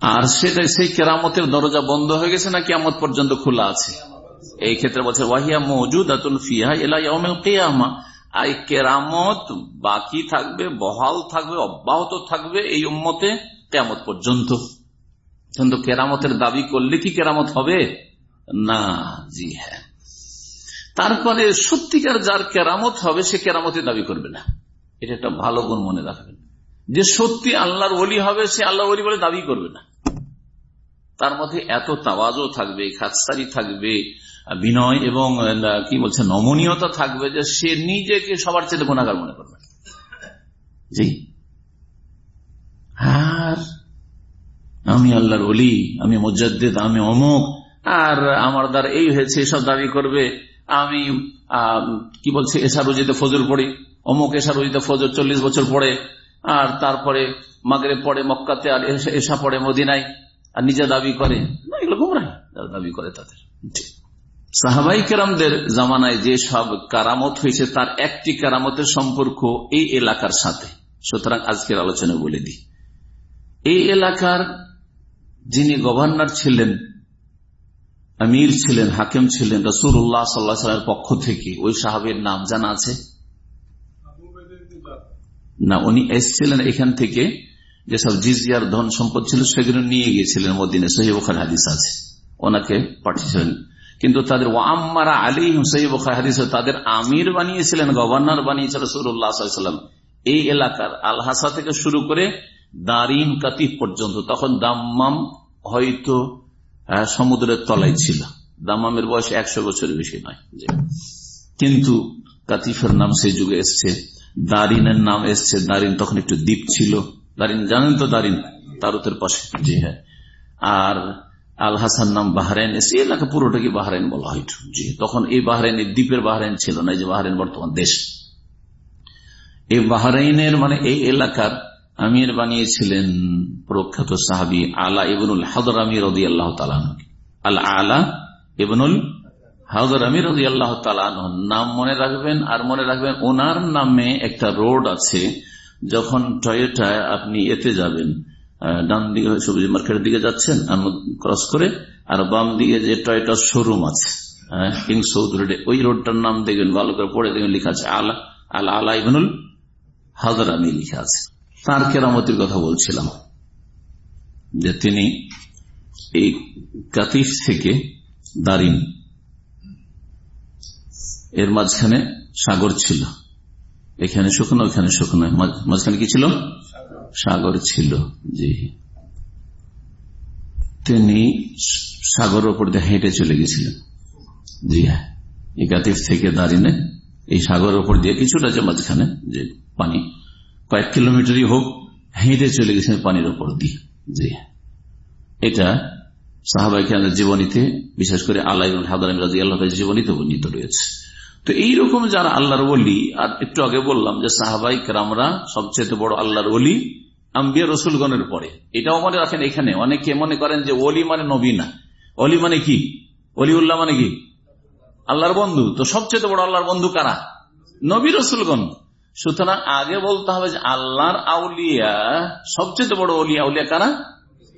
আর সেটা সেই কেরামতের দরজা বন্ধ হয়ে গেছে না কেমত পর্যন্ত খোলা আছে? এই ক্ষেত্রে বলছে, ওয়াহিয়া মজুদ আতুল ফিহা এলাইয়ামল কেয়ামা। এই কেরামত বাকি থাকবে, বহাল থাকবে, অব্যাহত থাকবে এই উম্মতে কেমত পর্যন্ত। কিন্তু কেরামতের দাবি করলে কি কেরামত হবে? না, জি হ্যাঁ। তারপরে সত্যিকার যার কেরামত হবে, সে কেরামতের দাবি করবে না। এটা একটা ভালো গুণ মনে রাখবেন। যে সত্যি আল্লাহর ওলি হবে, সে আল্লাহর ওলি বলে দাবি করবে না। তার মধ্যে এত তাওয়াজও থাকবে, খাতসারি থাকবে, বিনয় এবং কি বলছে, নমনীয়তা থাকবে যে সে নিজেকে সবার চেয়ে গুণাগার মনে করবে। জি। আর আমি আল্লাহর অলি আমি মজ্জাদ্দেদ আমি অমুক, আর আমার দ্বারা এই হয়েছে, এসব দাবি করবে, আমি কি বলছে এসা রুজিতে ফজর পড়ি, অমুক এসা রুজিতে ফজর চল্লিশ বছর পড়ে, আর তারপরে মাগরে পড়ে মক্কাতে, আর এসা পড়ে মদিনায় আর নিজে দাবি করে। না এগুলো গুমরাই দাবি করে তাদের। সাহাবাই কেরামদের জামানায় যে সব কারামত হয়েছে তার একটি কারামতের সম্পর্ক এই এলাকার সাথে। সুতরাং আজকের আলোচনা বলে দিই। এই এলাকার যিনি গভর্নর ছিলেন আমির ছিলেন হাকিম ছিলেন রসুল্লাহ সাল্লাহামের পক্ষ থেকে ওই সাহাবের নাম জানা আছে? না উনি এসছিলেন এখান থেকে যেসব জিজিয়ার ধন সম্পদ ছিল সেগুলো নিয়ে গিয়েছিলেন মদিনে সহিবখার হাদিস আছে। ওনাকে পাঠিয়েছিলেন। কিন্তু তাদের ওয়াম্মারা আলী সহিবখার হাদিস, তাদের আমির বানিয়েছিলেন, গভর্নর বানিয়েছিল রসুল্লাহাম এই এলাকার আলহাসা থেকে শুরু করে দারিন কাতিফ পর্যন্ত, তখন দাম্মাম হয়তো সমুদ্রের তলায় ছিল। দাম্মামের বয়স একশো বছরের বেশি নয়। কিন্তু কাতিফের নাম সেই যুগে এসছে, দারিনের নাম এসছে। দারিন তখন একটু দ্বীপ ছিল। দারিন জানেন তো দারিন? তারুতের পাশে। জি হ্যাঁ। আর আল হাসান নাম বাহরাইন এসে এলাকা পুরোটাকে বাহরাইন বলা হইত জি। তখন এই বাহরাইনের দ্বীপের বাহরাইন ছিল না যে বাহরাইন বর্তমান দেশ। এই বাহরাইনের মানে এই এলাকার আমির বানিয়েছিলেন প্রখ্যাত সাহাবি আলা ইবনুল হাদর আমির রদি আল্লাহ আল আলা ইবনুল হাদর আমির রদি আল্লাহ নাম মনে রাখবেন আর মনে রাখবেন ওনার নামে একটা রোড আছে যখন টয়েটায় আপনি এতে যাবেন ডান দিকে সবজি মার্কেটের দিকে যাচ্ছেন ক্রস করে, আর বাম দিকে যে টয়টা শোরুম আছে কিং সৌদ রোডে ওই রোডটার নাম দেখবেন, ভালো করে পড়ে দেখবেন, লেখা আছে আলা আলা আলা ইবনুল হাদর আমি লিখে আছে। তার কেরামতির কথা বলছিলাম, যে তিনি এই কাতিফ থেকে দারিন, এর মাঝখানে সাগর ছিল। এখানে শুকনো, ওখানে শুকনো। মাঝখানে কি ছিল? সাগর ছিল, জি। তিনি সাগর ওপর দিয়ে হেঁটে চলে গেছিলেন। জি হ্যাঁ। এই গাতিফ থেকে দাঁড়িয়ে এই সাগর ওপর দিয়ে কিছুটা যে মাঝখানে, যে পানি, কয়েক কিলোমিটারই হোক, হেঁটে চলে গেছেন পানির ওপর দিয়ে, জি। এটা সাহাবাই জীবনীতে, বিশেষ করে আল্লাহ আল্লাহ জীবনীতে বর্ণিত রয়েছে। তো এইরকম যারা আল্লাহর বলি আর একটু আগে বললাম যে সাহাবাই রামরা সবচেয়ে বড় আল্লাহর বলি আম্বিয়া রসুলগণের পরে। এটাও মনে রাখেন এখানে। অনেকে মনে করেন যে অলি মানে নবী না। অলি মানে কি? অলি উল্লাহ মানে কি? আল্লাহর বন্ধু। তো সবচেয়ে বড় আল্লাহর বন্ধু কারা? নবী রসুলগণ। সুতরাং আগে বলতে হবে যে আল্লাহর আউলিয়া, সবচেয়ে বড় অলিয়া আউলিয়া কারা?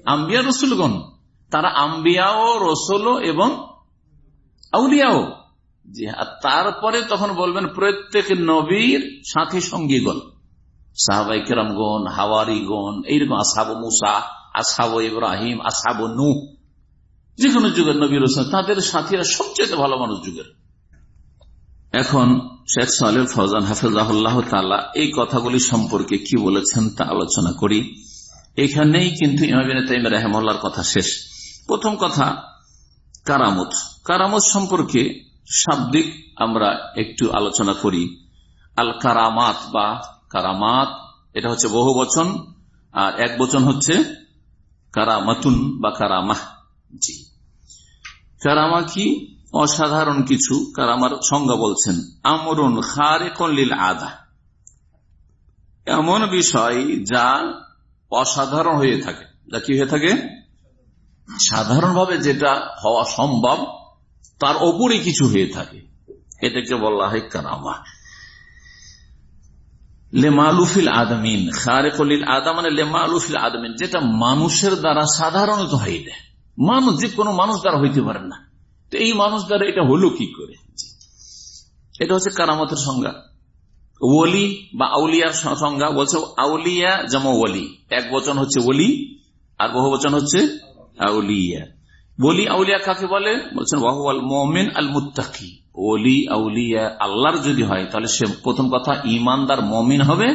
আম্বিয়া রসুলগণ। তারা আম্বিয়াও রসুল এবং আউলিয়াও। জি, আর তারপরে তখন বলবেন প্রত্যেক নবীর সাথী সঙ্গীগণ, সাহাবাই কেরামগণ, হাওয়ারিগণ, এইরকম আসাব মুসা আসাব ইব্রাহিম আসাব নু যে কোনো যুগের নবী রসুল, তাদের সাথীরা সবচেয়ে ভালো মানুষ যুগের। এখন শেখ সালেম ফৌজান হাফিজাহুল্লাহ তালা এই কথাগুলি সম্পর্কে কি বলেছেন তা আলোচনা করি। এখানেই কিন্তু কথা শেষ। প্রথম কথা, কারামত। কারামত সম্পর্কে শাব্দিক আমরা একটু আলোচনা করি। আল কারামাত বা কারামাত, এটা হচ্ছে বহু বচন, আর এক বচন হচ্ছে কারামাতুন বা কারামাহ। জি। কারামা কি? অসাধারণ কিছু। কারামার সংজ্ঞা বলছেন, আমরুন খারে কল্লিল আদা। এমন বিষয় যা অসাধারণ হয়ে থাকে। যা কি হয়ে থাকে? সাধারণভাবে যেটা হওয়া সম্ভব তার ওপরে কিছু হয়ে থাকে। এটাকে বলা হয় কারামা। লেমালুফিল আদমিন খারেকলিল আদা মানে লেমালুফিল আদমিন, যেটা মানুষের দ্বারা সাধারণত হয় না মানুষ, যে কোনো মানুষ দ্বারা হইতে পারে না। তো এই মানুষ দ্বারা এটা হলো কি করে? এটা হচ্ছে কারামতের সংজ্ঞা। ওলি বা আউলিয়ার সংজ্ঞা বলছে, আউলিয়া যেমন ওলি। এক বচন হচ্ছে ওলি, আর বহু বচন হচ্ছে আউলিয়া। বলি আউলিয়া কাকে বলে? বলছেন, ওয়াহুয়াল মোমেন আল মুত্তাকি ওলি আউলিয়া আল্লাহর যদি হয়, তাহলে সে প্রথম কথা ইমানদার মমিন হবে।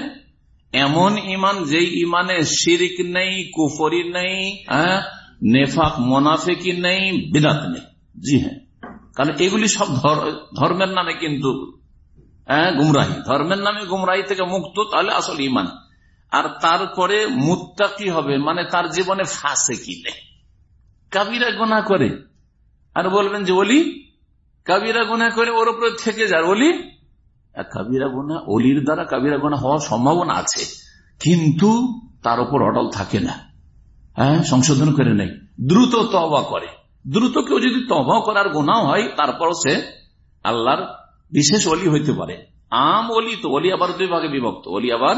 এমন ইমান যেই ইমানে শিরিক নেই, কুফরি নেই নেফাক, মোনাফেকি নেই, বিদাত নেই। জি হ্যাঁ। কারণ এগুলি সব ধর্মের নামে কিন্তু হ্যাঁ গুমরাহি। ধর্মের নামে গুমরাহি থেকে মুক্ত, তাহলে আসল ইমান আর তারপরে মুত্তাকি হবে মানে তার জীবনে ফাঁসে কি নেই। কাবিরা গোনা করে। আর বলবেন যে ওলি কাবিরা গোনা করে ওর উপরে থেকে যার ওলি কাবিরা গোনা অলির দ্বারা কাবিরা গোনা হওয়ার সম্ভাবনা আছে। কিন্তু তার উপর অটল থাকে না। হ্যাঁ সংশোধন করে নেই। দ্রুত তবা করে। দ্রুত কেউ যদি তবা করার গোনাও হয় তারপর সে আল্লাহর বিশেষ অলি হইতে পারে। আম অলি তো, অলি আবার দুই ভাগে বিভক্ত। অলি আবার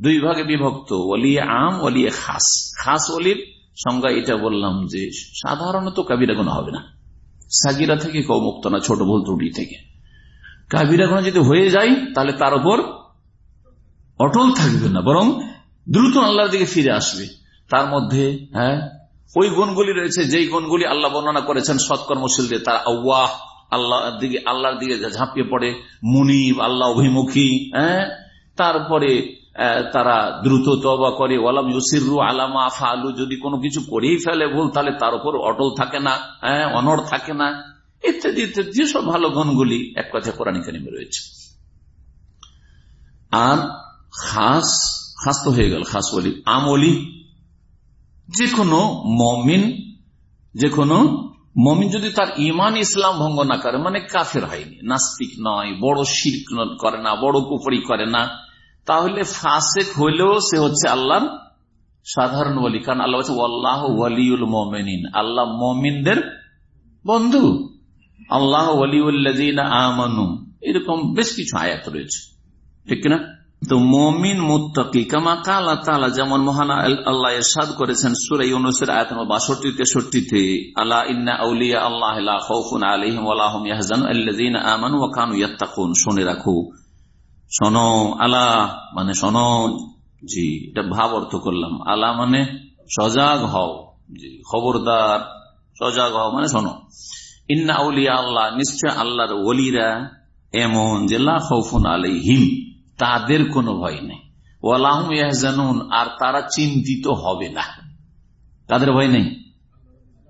দুই ভাগে বিভক্ত। অলি আম, অলি খাস। খাস অলির সংজ্ঞা এটা বললাম যে সাধারণত কাবিরা গোনা হবে না। সাগিরা থেকে কেউ মুক্ত না, ছোট ভুল ত্রুটি থেকে। কাবিরা গোনা যদি হয়ে যায়, তাহলে তার উপর অটল থাকবে না, বরং দ্রুত আল্লাহর দিকে ফিরে আসবে। তার মধ্যে হ্যাঁ ওই গুণগুলি রয়েছে, যেই গুণগুলি আল্লাহ বর্ণনা করেছেন সৎকর্মশীলদের, তার আল্লাহ আল্লাহর দিকে আল্লাহর দিকে ঝাঁপিয়ে পড়ে, মুনিব, আল্লাহ অভিমুখী হ্যাঁ তারপরে তারা দ্রুত তবা করে, ওয়ালাম ইউসিরু আলামা ফালু যদি কোনো কিছু করেই ফেলে ভুল, তাহলে তার উপর অটল থাকে না হ্যাঁ অনড় থাকে না, ইত্যাদি ইত্যাদি, যেসব ভালো গুণগুলি এক কথা কোরআন কারিমে রয়েছে। আর খাস খাস তো হয়ে গেল, খাস বলি আমলি যে কোনো মমিন যে কোনো মমিন যদি তার ইমান ইসলাম ভঙ্গ না করে মানে কাফের হয়নি, নাস্তিক নয়, বড় শির করে না, বড় কুপুরি করে না তাহলে ফাসেক হইলেও সে হচ্ছে আল্লাহর সাধারণ বলি কারণ আল্লাহ হচ্ছে আল্লাহ ওয়ালিউল মোমেনিন। আল্লাহ মমিনদের বন্ধু। আল্লাহ আমানু। এরকম বেশ কিছু আয়াত রয়েছে। ঠিক না তো মমিন মুত্তাকি, কামা কালা তালা যেমন মহান আল্লাহ এরশাদ করেছেন সুরাই অনুসের আয়াত বাষট্টি তেষট্টিতে আল্লাহ ইন্না আউলিয়া আল্লাহ আলিহিম আল্লাহম ইয়াহজান আল্লাযীন আমানু ওয়া কানু ইয়াত্তাকুন। শুনে রাখো। শোনো, আলা মানে শোনো, জি, এটা ভাব অর্থ করলাম। আলা মানে সজাগ হও, জি, খবরদার, সজাগ হও মানে শোনো। ইন্না আউলিয়া আল্লাহ, নিশ্চয় আল্লাহর ওলিরা এমন যে লাফুন তাদের কোনো ভয় নেই। ওয়ালাহম আর তারা চিন্তিত হবে না। তাদের ভয় নেই।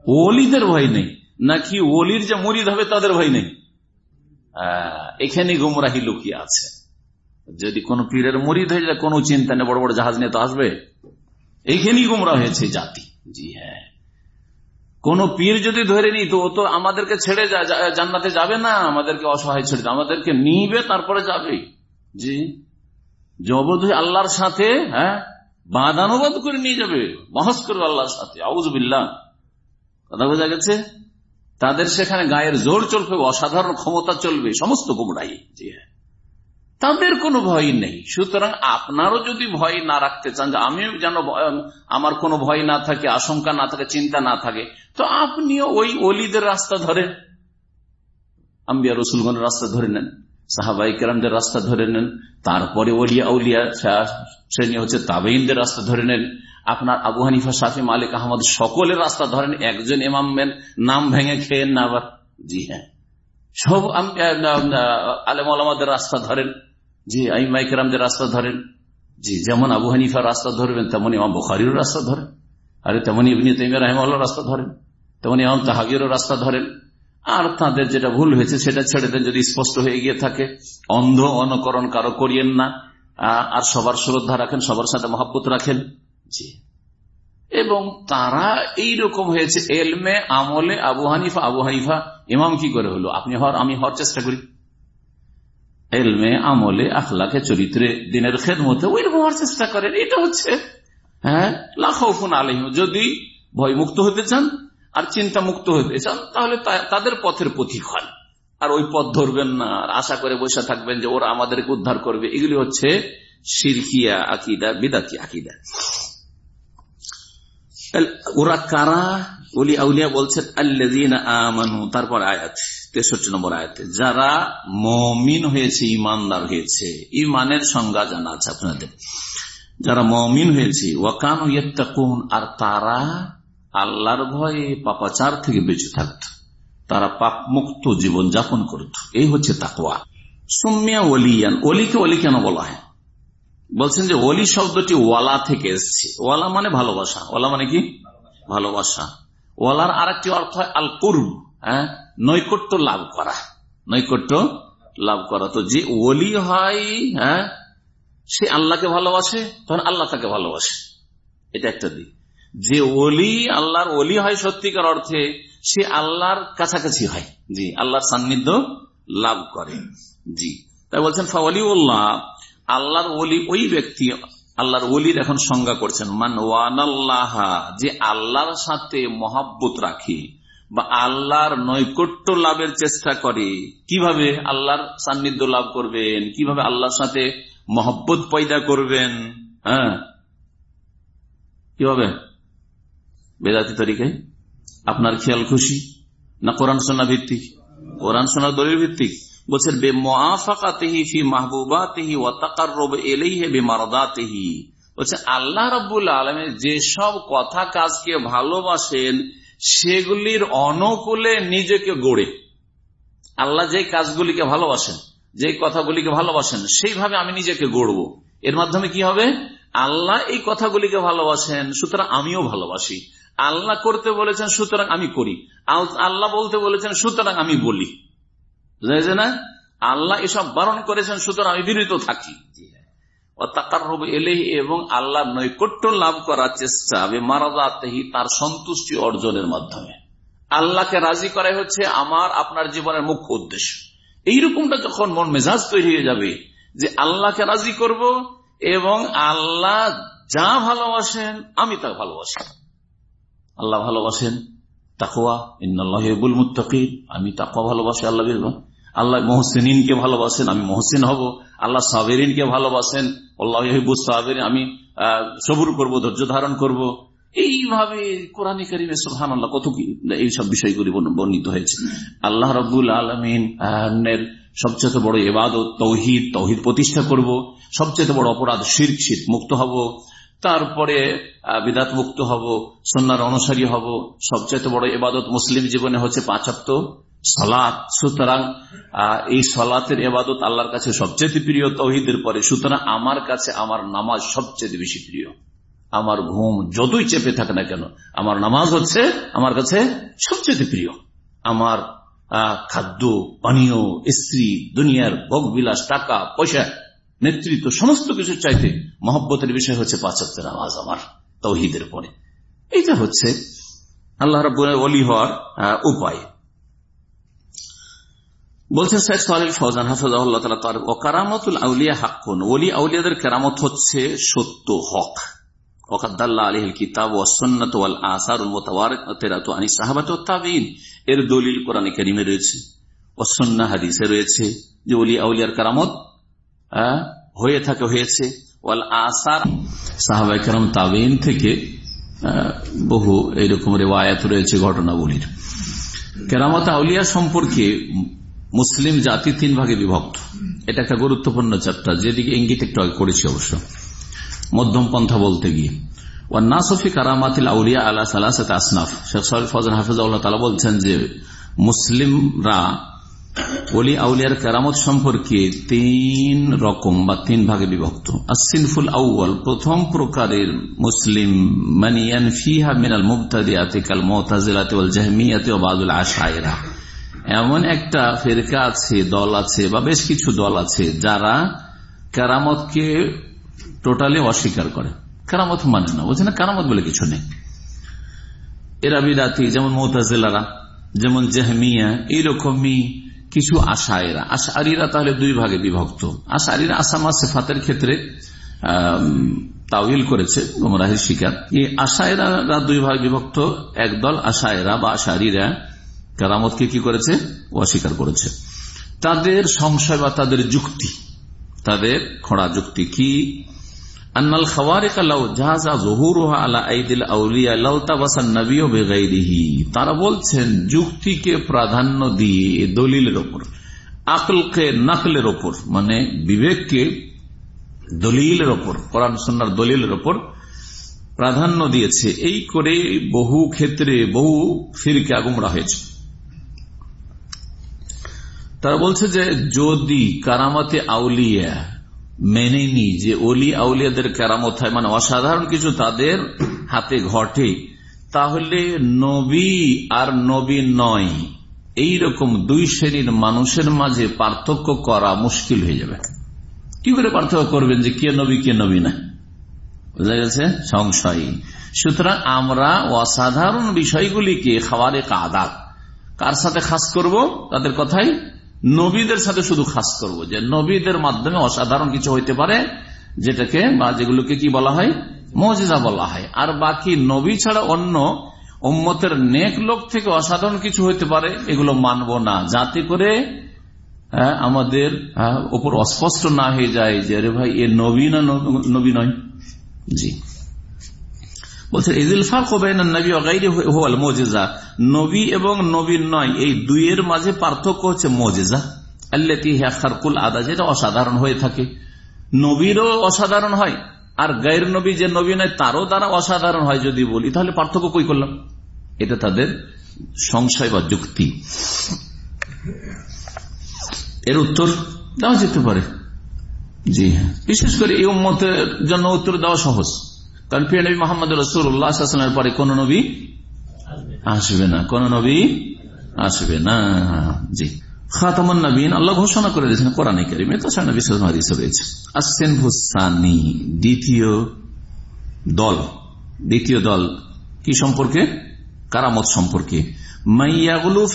ওলিদের ভয় নেই। নাকি ওলির যে মরিদ হবে, তাদের ভয় নেই? এখানে গুমরাহি লুকিয়ে আছে। যদি কোন পীরের মরিদ হয়ে যায়, কোন চিন্তা নেই, বড় বড় জাহাজ নিয়ে তো আসবে। এইখানেই গুমরা হয়েছে জাতি। জি হ্যাঁ। কোন পীর যদি ধরে নি তো তো আমাদেরকে ছেড়ে জান্নাতে যাবে না, আমাদেরকে অসহায় ছেড়ে আমাদেরকে নিবে, তারপরে যাবে জি। জবরদস্তি আল্লাহর সাথে হ্যাঁ বাদানুবাদ করে নিয়ে যাবে, বহস করবে আল্লাহর সাথে। আউজবিল্লা কথা বোঝা গেছে? তাদের সেখানে গায়ের জোর চলবে, অসাধারণ ক্ষমতা চলবে, সমস্ত গুমরাই জি হ্যাঁ। তাদের কোনো ভয় নেই। সুতরাং আপনারও যদি ভয় না রাখতে চান, যে আমিও যেন আমার কোনো ভয় না থাকে, আশঙ্কা না থাকে, চিন্তা না থাকে, তো আপনিও ওই অলিদের রাস্তা ধরেন আম্বিয়া রসুলগণের রাস্তা ধরে নেন সাহাবাই কেরামদের রাস্তা ধরে নেন, তারপরে ওলিয়া উলিয়া শ্রেণি হচ্ছে তাবেইনদের রাস্তা ধরে নেন, আপনার আবু হানিফা সাফি মালিক, আহমদ, সকলের রাস্তা ধরেন একজন ইমামের নাম ভেঙে খেয়েন না আবার। জি হ্যাঁ। সব আলেম আলমাদের রাস্তা ধরেন। জি আই মাইকেরামদের রাস্তা ধরেন। জি, যেমন আবু হানিফার রাস্তা ধরবেন, তেমন ইমাম বুখারির রাস্তা ধরেন। আরে তেমন ইবনি তাইমিয়া রহমাল্লাহ রাস্তা ধরেন। তেমন ইমাম তাহাবিরও রাস্তা ধরেন। আর তাদের যেটা ভুল হয়েছে, সেটা ছেড়ে দেন যদি স্পষ্ট হয়ে গিয়ে থাকে। অন্ধ অনুকরণ কারও করিয়েন না। আর সবার শ্রদ্ধা রাখেন, সবার সাথে মহাব্বত রাখেন। জি। এবং তারা এই রকম হয়েছে, এলমে আমলে আবু হানিফা আবু হানিফা, ইমাম কি করে হলো? আপনি হর আমি হওয়ার চেষ্টা করি। এলমে, আমলে, আখলাকে, চরিত্রে, দিনের খেদমতে, ওই হওয়ার চেষ্টা করেন। এটা হচ্ছে হ্যাঁ? লাখফুন আলহিম যদি ভয় মুক্ত হতে চান আর চিন্তা মুক্ত হতে চান, তাহলে তাদের পথের পথিক হন। আর ওই পথ ধরবেন না। আর আশা করে বসে থাকবেন যে ওরা আমাদেরকে উদ্ধার করবে। এগুলি হচ্ছে সিরকিয়া আকিদা, বিদাতি আকিদা। ওরা কারা? ওলি আউলিয়া বলছেন আমানু, তারপর আয়াত। তেষট্টি নম্বর আয়াতে, যারা মমিন হয়েছে, ইমানদার হয়েছে, ইমানের সংজ্ঞা জানা আছে আপনাদের। যারা মমিন হয়েছে, ওয়াকান ইয়ত্তাকুন, আর তারা আল্লাহর ভয়ে পাপাচার থেকে বেঁচে থাকত। তারা পাপ মুক্ত জীবন যাপন করত। এই হচ্ছে তাকওয়া। সুমিয়া ওলিয়ান অলিকে অলি কেন বলা হয়? বলছেন যে অলি শব্দটি ওয়ালা থেকে এসছে। ওয়ালা মানে ভালোবাসা। ওয়ালা মানে কি? ভালোবাসা। ওয়ালার আর একটি অর্থ হয় আল কুরব হ্যাঁ? নৈকট্য লাভ করা। নৈকট্য লাভ করা। তো যে ওলি হয় হ্যাঁ সে আল্লাহকে ভালোবাসে, তখন আল্লাহ তাকে ভালোবাসে। এটা একটা দিক। যে ওলি, আল্লাহর ওলি হয় সত্যিকার অর্থে, সে আল্লাহর কাছাকাছি হয়। জি, আল্লাহর সান্নিধ্য লাভ করে। জি। তাই বলছেন ফাওয়ালি উল্লাহ আল্লাহর ওলি, ওই ব্যক্তি, আল্লাহর ওলির এখন সংজ্ঞা করছেন, মান ওয়ান আল্লাহ যে আল্লাহর সাথে মহাব্বত রাখে। বা আল্লাহর নৈকট্য লাভের চেষ্টা করে। কীভাবে আল্লাহর সান্নিধ্য লাভ করবেন? কীভাবে আল্লাহর সাথে মহব্বত পয়দা করবেন? হ্যাঁ? কীভাবে? বেদাতি তরিকায়? আপনার খেয়াল খুশি? না কোরআন সোনা ভিত্তিক? কোরআন সোনার দলিল ভিত্তিক? বলছেন বে মোয়াফাকাতেহি ফি মাহবুবাতেহি ও তাকার রব এলেই হে বে মারদাতেহি বলছে আল্লাহ রব্বুল আলমের যেসব কথা কাজকে ভালোবাসেন সেগুলির অনুকূলে নিজেকে গড়ে। আল্লাহ যে কাজগুলিকে ভালোবাসেন যে কথাগুলিকে ভালোবাসেন, সেইভাবে আমি নিজেকে গড়ব। এর মাধ্যমে কি হবে? আল্লাহ এই কথাগুলিকে ভালোবাসেন, সুতরাং আমিও ভালোবাসি। আল্লাহ করতে বলেছেন, সুতরাং আমি করি। আল্লাহ বলতে বলেছেন, সুতরাং আমি বলি। বুঝা না? আল্লাহ এসব বারণ করেছেন, সুতরাং আমি বিরত থাকি। এবং আল্লাহ নৈকট্য লাভ করার চেষ্টা তার সন্তুষ্টি অর্জনের মাধ্যমে। আল্লাহকে রাজি করাই হচ্ছে আমার, আপনার জীবনের মুখ্য উদ্দেশ্য। এইরকমটা যখন মন মেজাজ তৈরি হয়ে যাবে যে আল্লাহকে রাজি করব এবং আল্লাহ যা ভালোবাসেন, আমি তা ভালোবাসি। আল্লাহ ভালোবাসেন তাকুয়া ইন্নআল্লাহুল মুত্তাকির আমি তাকুয়া ভালোবাসি আল্লাহ আল্লাহ মোহসিনকে ভালোবাসেন, আমি মহসিন হব। আল্লাহ সাবেরিনকে ভালোবাসেন, আল্লাহ সাবেরিন, আমি সবুর করব, ধৈর্য ধারণ করব। এইভাবে কোরআন করিমে সোহান আল্লাহ কত কি, এইসব বিষয়গুলি বর্ণিত হয়েছে। আল্লাহ রবুল আলমিনের সবচেয়ে বড় এবাদত তৌহিদ তৌহিদ প্রতিষ্ঠা করব। সবচেয়ে বড় অপরাধ শির শীত মুক্ত হব। তারপরে বিদাত মুক্ত হব সন্ন্যার অনুসারী হব। সবচেয়ে বড় এবাদত মুসলিম জীবনে হচ্ছে পাঁচাত্ত সলাৎ সুতরাং এই সলাতের এবাদত আল্লাহর কাছে সবচেয়ে প্রিয়, তৌহিদের পরে। সুতরাং আমার কাছে আমার নামাজ সবচেয়ে বেশি প্রিয়। আমার ঘুম যতই চেপে থাকে না কেন, আমার নামাজ হচ্ছে আমার কাছে সবচেয়ে প্রিয়। আমার খাদ্য, পানীয়, স্ত্রী, দুনিয়ার ভোগ বিলাস টাকা, পয়সা, নেতৃত্ব, সমস্ত কিছু চাইতে মহব্বতের বিষয় হচ্ছে পাঁচাত্তর নামাজ আমার, তৌহিদের পরে। এইটা হচ্ছে আল্লাহ রব অলি হওয়ার উপায়। বলছেন শেখ সোহাল ফৌজান হাফিজাল্লাহ তার ও কারামতুল আউলিয়া হাক্কুন। ওলি আউলিয়াদের কেরামত হচ্ছে সত্য হক। এর দলিল কারিমে রয়েছে রয়েছে যে ওলি আউলিয়ার কারামত হয়ে থাকে, হয়েছে। ওয়াল কারাম তাবিন থেকে বহু এইরকম রেওয়ায়াত রয়েছে ঘটনাবলীর। কেরামত আউলিয়া সম্পর্কে মুসলিম জাতি তিন ভাগে বিভক্ত। এটা একটা গুরুত্বপূর্ণ চ্যাপ্টার, যেদিকে ইঙ্গিত একটু আগে করেছি অবশ্য। মধ্যম পন্থা বলতে গিয়ে। সম্পর্কে তিন রকম বা তিন ভাগে বিভক্ত। প্রথম প্রকারের মুসলিম, মানিয়ান ফিহা মিনাল মুবতাদিয়াতে কাল ও বাদুল আশায়রা এমন একটা ফেরকা আছে, দল আছে, বা বেশ কিছু দল আছে, যারা কেরামতকে টোটালি অস্বীকার করে। কারামত মানে না বলছে না কেরামত বলে কিছু নেই। এরা বিরাতি যেমন মৌতাজেলারা, যেমন জেহমিয়া, এইরকমই কিছু আশায়রা। আশারিরা তাহলে দুই ভাগে বিভক্ত। আশারিরা আসামা সেফাতের ক্ষেত্রে তাউিল করেছে, গোমরাহের শিকার। এই আশায়রা দুই ভাগে বিভক্ত। একদল আশায়রা বা আশারিরা কেরামতকে কি করেছে? অস্বীকার করেছে। তাদের সংশয় বা তাদের যুক্তি, তাদের খড়া যুক্তি কি? তারা বলছেন, যুক্তিকে প্রাধান্য দিয়ে দলিলের ওপর, আকলকে নাকলের ওপর মানে বিবেককে দলিলের ওপর, কোরআন সন্ন্যার দলিলের ওপর প্রাধান্য দিয়েছে। এই করে বহু ক্ষেত্রে বহু ফিরকে আগুমরা হয়েছে। তারা বলছে যে যদি কারামতে আউলিয়া মেনে নি যে অলি আউলিয়াদের কেরামত হয় মানে অসাধারণ কিছু তাদের হাতে ঘটে, তাহলে নবী আর নবী নয় এই রকম দুই শ্রেণির মানুষের মাঝে পার্থক্য করা মুশকিল হয়ে যাবে। কি করে পার্থক্য করবেন যে কে নবী কে নবী না? বোঝা গেছে? সংশয়। সুতরাং আমরা অসাধারণ বিষয়গুলিকে খাওয়ারে কাদাত কার সাথে খাস করব? তাদের কথাই নবীদের সাথে শুধু খাস করব, যে নবীদের মাধ্যমে অসাধারণ কিছু হইতে পারে, যেটাকে বা যেগুলোকে কি বলা হয়? মজিজা বলা হয়। আর বাকি নবী ছাড়া অন্য উম্মতের নেক লোক থেকে অসাধারণ কিছু হইতে পারে, এগুলো মানব না। যাতে করে আমাদের ওপর অস্পষ্ট না হয়ে যায় যে, আরে ভাই, এ নবী না নবী নয়? জি। বলছে ইদিল ফার্ক নবী হোয়াল মজেজা। নবী এবং নবীর নয়, এই দুইয়ের মাঝে পার্থক্য হচ্ছে মজেজা, আল্লাতি খারকুল আদা, যেটা অসাধারণ হয়ে থাকে। নবীরও অসাধারণ হয়, আর গায়ের নবী যে নবী নয়, তারও দ্বারা অসাধারণ হয় যদি বলি। তাহলে পার্থক্য কই করলাম? এটা তাদের সংশয় বা যুক্তি। এর উত্তর দেওয়া যেতে পারে। জি হ্যাঁ। বিশেষ করে এই উম্মতের জন্য উত্তর দেওয়া সহজ। কারণ প্রিয় নবী মোহাম্মদ রসুল্লাহামের পরে কোন নবী আসবে না কোন নবী আসবে না। জি। আল্লাহ ঘোষণা করে দ্বিতীয় দল। দ্বিতীয় দল কি সম্পর্কে? কারামত সম্পর্কে। মাইয়াগুলু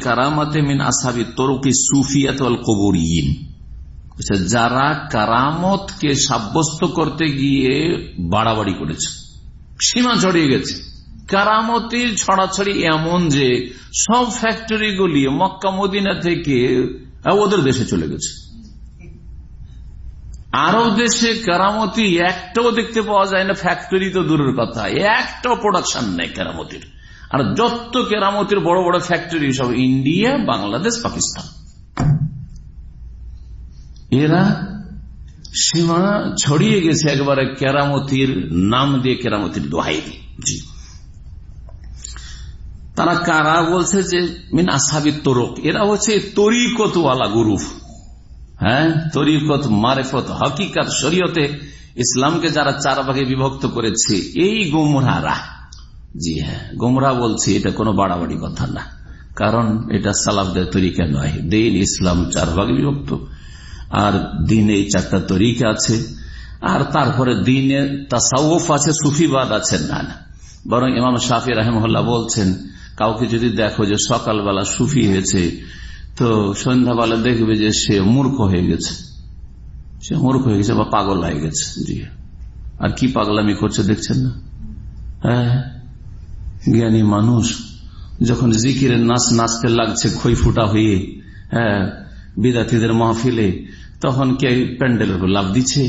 কারামাতে মিন আসাবি তরুকি সুফিয়াত আচ্ছা, যারা কারামতকে সাব্যস্ত করতে গিয়ে বাড়াবাড়ি করেছে, সীমা ছড়িয়ে গেছে। কারামতির ছড়াছড়ি এমন যে সব ফ্যাক্টরি গুলি মক্কা, মদিনা থেকে ওদের দেশে চলে গেছে। আরব দেশে কারামতি একটাও দেখতে পাওয়া যায় না ফ্যাক্টরি তো দূরের কথা একটাও প্রোডাকশন নেই কেরামতির। আর যত কেরামতির বড় বড় ফ্যাক্টরি সব ইন্ডিয়া বাংলাদেশ পাকিস্তান এরা সীমা ছড়িয়ে গেছে একবারে কেরামতির নাম দিয়ে কেরামতির দোহাই দিয়ে। তারা কারা বলছে যে, মিন আসাবি তোরক? এরা হচ্ছে তরিকতওয়ালা গুরুফ। হ্যাঁ? তরিকত, মারেফত, হকিকাত, শরীয়তে ইসলামকে যারা চার ভাগে বিভক্ত করেছে, এই গুমরারা জি হ্যাঁ গুমরা বলছে, এটা কোনো বাড়াবাড়ি কথা না। কারণ এটা সালাফদের তরিকা নয়। দিন ইসলাম চার ভাগে বিভক্ত। আর দিনে এই চারটা তরিকা আছে। আর তারপরে দিনে তাসাউফ আছে, সুফিবাদ আছে, না না। বরং ইমাম শাফি রাহেমহল্লা বলছেন, কাউকে যদি দেখো যে সকালবেলা সুফি হয়েছে, তো সন্ধ্যাবেলা দেখবে যে সে মূর্খ হয়ে গেছে। সে মূর্খ হয়ে গেছে বা পাগল হয়ে গেছে। জি। আর কি পাগলামি করছে দেখছেন না? হ্যাঁ। জ্ঞানী মানুষ যখন জিকিরের নাচ নাচতে লাগছে খই ফুটা হয়ে হ্যাঁ বিদ্যার্থীদের মাহফিলে তখন কে প্যান্ডেলের উপর লাভ দিচ্ছে,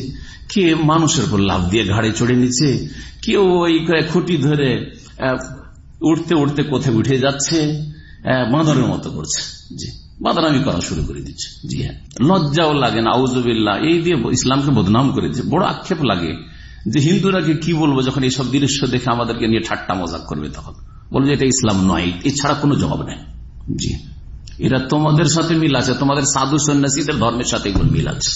কে মানুষের উপর লাভ দিয়ে ঘাড়ে চড়ে নিচ্ছে, কেউ ওই খুঁটি ধরে উঠতে উঠতে কোথায় উঠে যাচ্ছে বাঁদরের মতো করছে। জি বাদনামি করা শুরু করে দিচ্ছে। জি হ্যাঁ লজ্জাও লাগে না আউজবিল্লা এই দিয়ে ইসলামকে বদনাম করে দিচ্ছে। বড় আক্ষেপ লাগে যে হিন্দুরাকে কি বলব যখন এইসব দৃশ্য দেখে আমাদেরকে নিয়ে ঠাট্টা মজাক করবে তখন। বলবে এটা ইসলাম নয় এছাড়া কোনো জবাব নেই। জি এরা তোমাদের সাথে মিল আছে, তোমাদের সাধু সন্ন্যাসীদের ধর্মের সাথে এগুলো মিল আছে।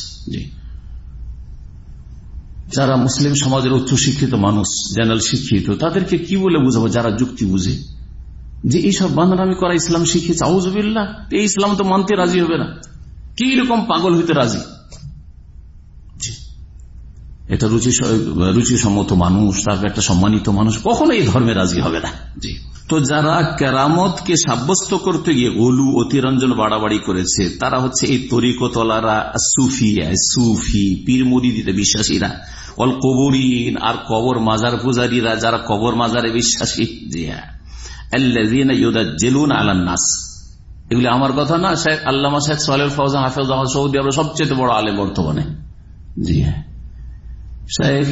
যারা মুসলিম সমাজের উচ্চ শিক্ষিত মানুষ, জেনারেল শিক্ষিত, তাদেরকে কি বলে বুঝাবো? যারা যুক্তি বুঝে। যে এইসব বান্ধনামি করা ইসলাম শিখেছে আউজবিল্লা এই ইসলাম তো মানতে রাজি হবে না। কি রকম পাগল হইতে রাজি? এটা রুচি রুচি সম্মত মানুষ তারপর একটা সম্মানিত মানুষ কখনো এই ধর্মে রাজি হবে না। জি। তো যারা কেরামতকে সাব্যস্ত করতে গিয়ে অলু অতিরঞ্জন বাড়াবাড়ি করেছে তারা হচ্ছে এই তরিকতলারা সুফি সুফি পীর দিতে বিশ্বাসীরা। অল কবরিন আর কবর মাজার পূজারীরা যারা কবর মাজারে বিশ্বাসী জি হ্যাঁ। আলান্নাস এগুলি আমার কথা না শেখ আল্লামা শেখ সোহেল ফৌজা হাফেজ সৌদি আরব সবচেয়ে বড় আলে বর্তমানে। জি হ্যাঁ। শেখ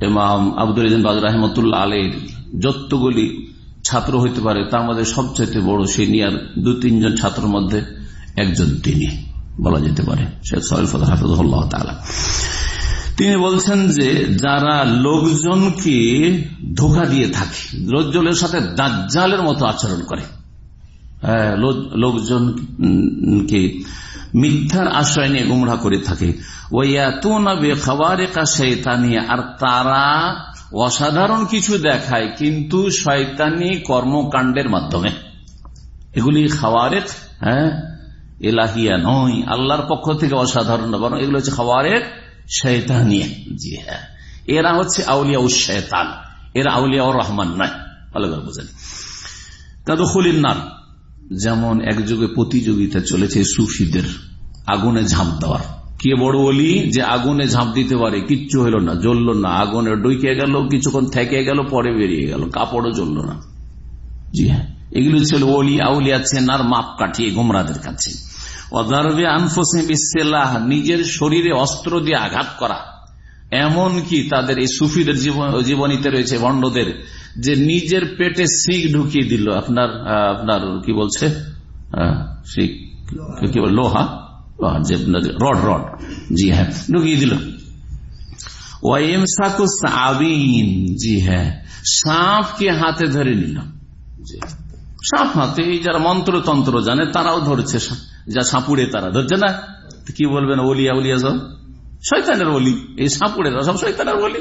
ইমাম আব্দুল বাজ রাহমতুল্লাহ আলের যতগুলি ছাত্র হইতে পারে তার মধ্যে সবচেয়ে বড় সিনিয়র দু তিনজন ছাত্রের মধ্যে একজন তিনি বলা যেতে পারে শেখ তিনি বলছেন যে যারা লোকজনকে ধোকা দিয়ে থাকে লোকজনের সাথে দাজ্জালের মতো আচরণ করে হ্যাঁ, লোকজনকে মিথ্যার আশ্রয় নিয়ে গুমরা করে থাকে। আর তারা অসাধারণ কিছু দেখায়, কিন্তু শয়তানি কর্মকাণ্ডের মাধ্যমে। এগুলি খাওয়ারেক হ্যাঁ? এলাহিয়া নয়, আল্লাহর পক্ষ থেকে অসাধারণ বরং এগুলো হচ্ছে খাওয়ারেক শৈতানিয়া জি হ্যাঁ। এরা হচ্ছে আউলিয়া উশায়তান এরা আউলিয়া রহমান নয়। ভালো করে বোঝেন। কাদুখলিন নার। যেমন এক যুগে প্রতিযোগিতা চলেছে সুফিদের আগুনে ঝাঁপ দেওয়ার। কে বড় বলি যে আগুনে ঝাঁপ দিতে পারে কিচ্ছু হলো না জ্বলল না আগুনে ডইকে গেল কিছুক্ষণ থেকে গেল পরে বেরিয়ে গেল কাপড়ও জ্বলল না। জি হ্যাঁ এগুলো ছিল ওলি আউলিয়া চেনার মাপ কাটিয়ে গুমরাদের কাছে। অদারবে আনফোসে বিসেলাহ নিজের শরীরে অস্ত্র দিয়ে আঘাত করা। এমন কি তাদের এই সুফিদের জীবনীতে রয়েছে ভণ্ডদের যে নিজের পেটে শিখ ঢুকিয়ে দিল আপনার আপনার কি বলছে? শিখ কি বল লোহা? Rod rod. জি হ্যাঁ ঢুকিয়ে দিল। আবিন জি হ্যাঁ সাপকে হাতে ধরে নিল। সাপ হাতে যারা মন্ত্রতন্ত্র জানে তারাও ধরছে যা সাপুড়ে তারা ধরছে না? কি বলবেন ওলিয়া উলিয়া সব? শৈতানের বলি এই সাপুড়েরা সব শৈতানের বলি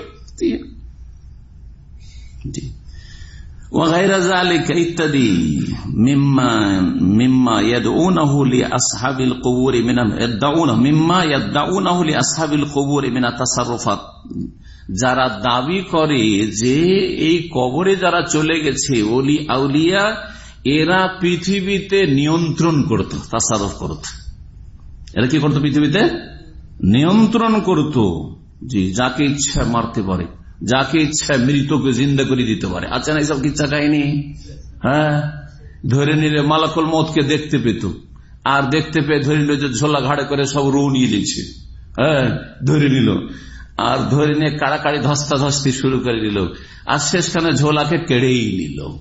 যারা দাবি করে যে এই কবরে যারা চলে গেছে, ওলি আউলিয়া, এরা পৃথিবীতে নিয়ন্ত্রণ করত, তাসারফ করত। এরা কি করতো পৃথিবীতে? নিয়ন্ত্রণ করত জি যাকে ইচ্ছা মারতে পারে, যাকে ইচ্ছা মৃতকে জিন্দা করে দিতে পারে। আচ্ছা না এইসব কিচ্ছা কাহিনী? হ্যাঁ? ধরে নিলে মালাকল মতকে দেখতে পেত। আর দেখতে পেয়ে ধরে নিল যে ঝোলা ঘাড়ে করে সব রৌ নিয়ে দিচ্ছে হ্যাঁ? ধরে নিল। আর ধরে নিয়ে কাড়াকাড়ি ধস্তা ধস্তি শুরু করে দিল আর শেষখানে ঝোলাকে কেড়েই নিল।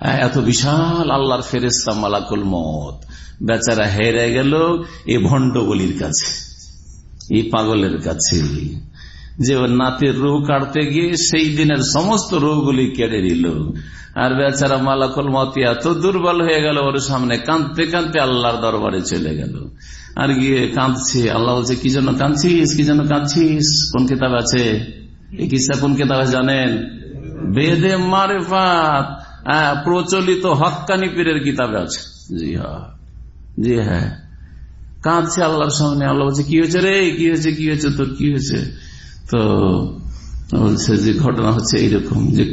এত বিশাল আল্লাহর ফেরেস্তা মালাকুল মত বেচারা হেরে গেল এ ভণ্ড কাছে। এই পাগলের কাছে। যে ওর নাতের রোহ কাটতে গিয়ে সেই দিনের সমস্ত রোহগুলি কেড়ে নিল। আর বেচারা মালাকুল মতি এত দুর্বল হয়ে গেল, ওর সামনে কাঁদতে কাঁদতে আল্লাহর দরবারে চলে গেল। আর গিয়ে কাঁদছে, আল্লাহ বলছে, কি জন্য কাঁদছিস? কি জন্য কাঁদছিস? কোন কিতাব আছে? এই কিসা কোন কিতাবে জানেন? বেদে মারে প্রচলিত হকানি পীরের কিতাবে আছে। জি হ্যাঁ। জি হ্যাঁ। কাঁদছে আল্লাহর সামনে। আল্লাহ বলছে, কি হয়েছে রে? কি হয়েছে? কি হয়েছে? তোর কি হয়েছে? তো বলছে যে, ঘটনা হচ্ছে এইরকম যে,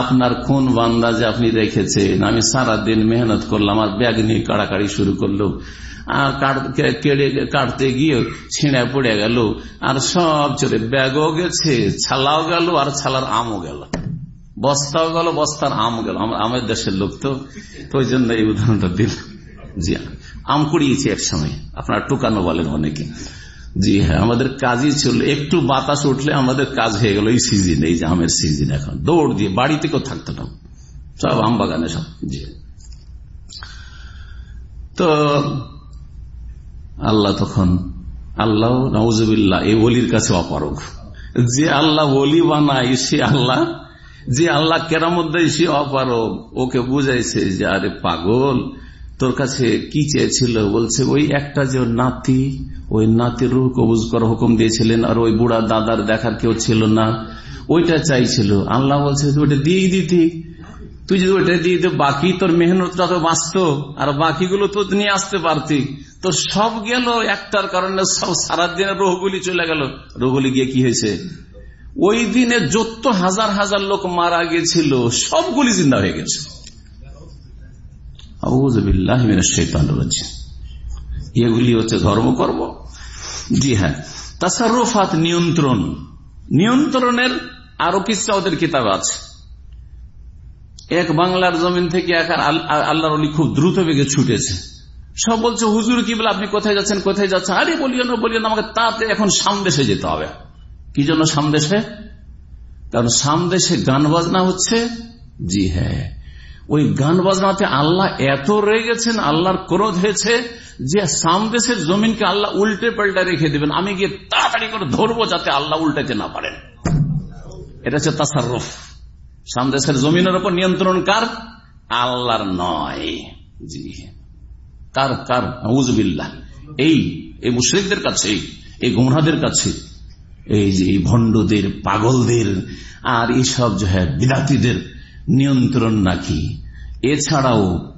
আপনার কোন বান্দা যে আপনি রেখেছেন? আমি সারা দিন মেহনত করলাম, আর ব্যাগ নিয়ে কাড়াকাড়ি শুরু করল। আর কেড়ে, কাটতে গিয়ে ছিঁড়ে পড়ে গেল। আর সব চলে ব্যাগও গেছে, ছালাও গেল, আর ছালার আমও গেল। বস্তাও গেল, বস্তার আম গেল। আমার দেশের লোক তো ওই জন্য এই উদাহরণটা দিল। জি আম কুড়িয়েছি এক সময় আপনার টুকানো বলেন অনেকে। জি হ্যাঁ আমাদের কাজই ছিল, একটু বাতাস উঠলে আমাদের কাজ হয়ে গেল এই সিজন এই যে আমের সিজন এখন। দৌড় দিয়ে বাড়িতে কেউ থাকতো না। সব আম বাগানে সব, জি। তো আল্লাহ তখন, আল্লাহ নজবিল্লা এই বলির কাছে অপারগ। যে আল্লাহ বলি বানায়, সে আল্লাহ, যে আল্লাহ কেরামত দেয়, সে অপারগ। ওকে বুঝাইছে যে আরে পাগল তোর কাছে কি চেয়েছিল? বলছে, ওই একটা যে নাতি, ওই নাতির রুহ কবুজ করার হুকুম দিয়েছিলেন আর ওই বুড়া দাদার দেখার কেউ ছিল না। ওইটা চাইছিল। আল্লাহ বলছে ওইটা দিয়েই দিতি। তুই যদি ওইটা দিয়ে বাকি, তোর মেহনতটা তো বাঁচত আর বাকিগুলো তো নিয়ে আসতে পারতি। তো সব গেল, একটার কারণে সব সারাদিনের রোহগুলি চলে গেল। রোহগুলি গিয়ে কি হয়েছে? ওই দিনে যত হাজার হাজার লোক মারা গেছিল সবগুলি জিন্দা হয়ে গেছে। এগুলি হচ্ছে ধর্মকর্ম জি হ্যাঁ। তাসারুফাত নিয়ন্ত্রণ। নিয়ন্ত্রণের আরও কিছু ওদের কিতাব আছে। এক বাংলার জমিন থেকে এক আল্লাহর অলি খুব দ্রুত বেগে ছুটেছে। সব বলছে, হুজুর, কি বলে আপনি কোথায় যাচ্ছেন কোথায় যাচ্ছেন? আরে, বলিও না বলিও না, আমাকে তাতে এখন সামদেশে যেতে হবে। কি জন্য সামদেশে? কারণ সামদেশে গান বাজনা হচ্ছে, জি হ্যাঁ। ওই গান বাজনাতে আল্লাহ এত রয়ে গেছেন, আল্লাহর ক্রোধ হয়েছে যে সামদেশের জমিনকে আল্লাহ উল্টে পাল্টা রেখে দেবেন। আমি গিয়ে তাড়াতাড়ি করে ধরবো যাতে আল্লাহ উল্টাতে না পারেন। এটা হচ্ছে তাসারফ। সামদেশের জমিনের উপর নিয়ন্ত্রণ কার? আল্লাহর নয়। জি। কার কার? নজবিল্লা এই এই মুশ্রিকদের কাছে, এই গুমরাদের কাছে, এই যে এই ভণ্ডদের, পাগলদের, আর এইসব যে হ্যাঁ বিদাতিদের নিয়ন্ত্রণ নাকি? এছাড়াও,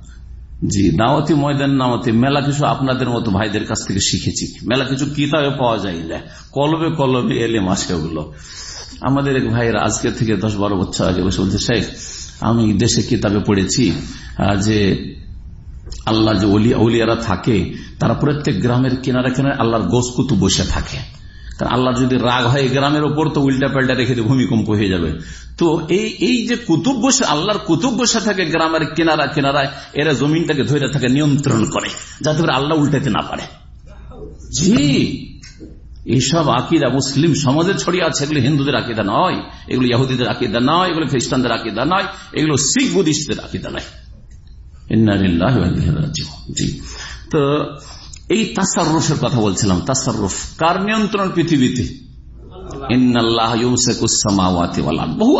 জি, দাওয়াতি ময়দান নামতে মেলা কিছু আপনাদের মতো ভাইদের কাছ থেকে শিখেছি। মেলা কিছু কিতাবে পাওয়া যায় না। কলবে কলবে এলে মাসে ওগুলো। আমাদের এক ভাইয়ের আজকে থেকে দশ বারো বছর আগে বসে বলছে, শেখ, আমি দেশে কিতাবে পড়েছি যে আল্লাহ যে অলিয়ারা থাকে, তারা প্রত্যেক গ্রামের কিনারে কিনারে আল্লাহর গোসকুতু বসে থাকে। আল্লাহ যদি রাগ হয় গ্রামের ওপর, তো উল্টা পাল্টা রেখে দিয়ে ভূমিকম্প হয়ে যাবে। তো এই এই যে কুতুব বসে আল্লাহর কুতুব বসে থাকে গ্রামের কিনারা কিনারায়, এরা জমিনটাকে ধরে থাকে নিয়ন্ত্রণ করে, যাতে করে আল্লাহ উল্টাতে না পারে। জি। এইসব আকিদা মুসলিম সমাজে ছড়িয়ে আছে, এগুলো হিন্দুদের আকিদা নয়, এগুলো ইয়াহুদিদের আকিদা নয়, এগুলো খ্রিস্টানদের আকিদা নয়, এগুলো শিখ বুদ্ধিস্টদের আকিদা নয়। জি। তো এই তাসারুফের কথা বলছিলাম, তাসারুফ কার নিয়ন্ত্রণ পৃথিবীতে? বহু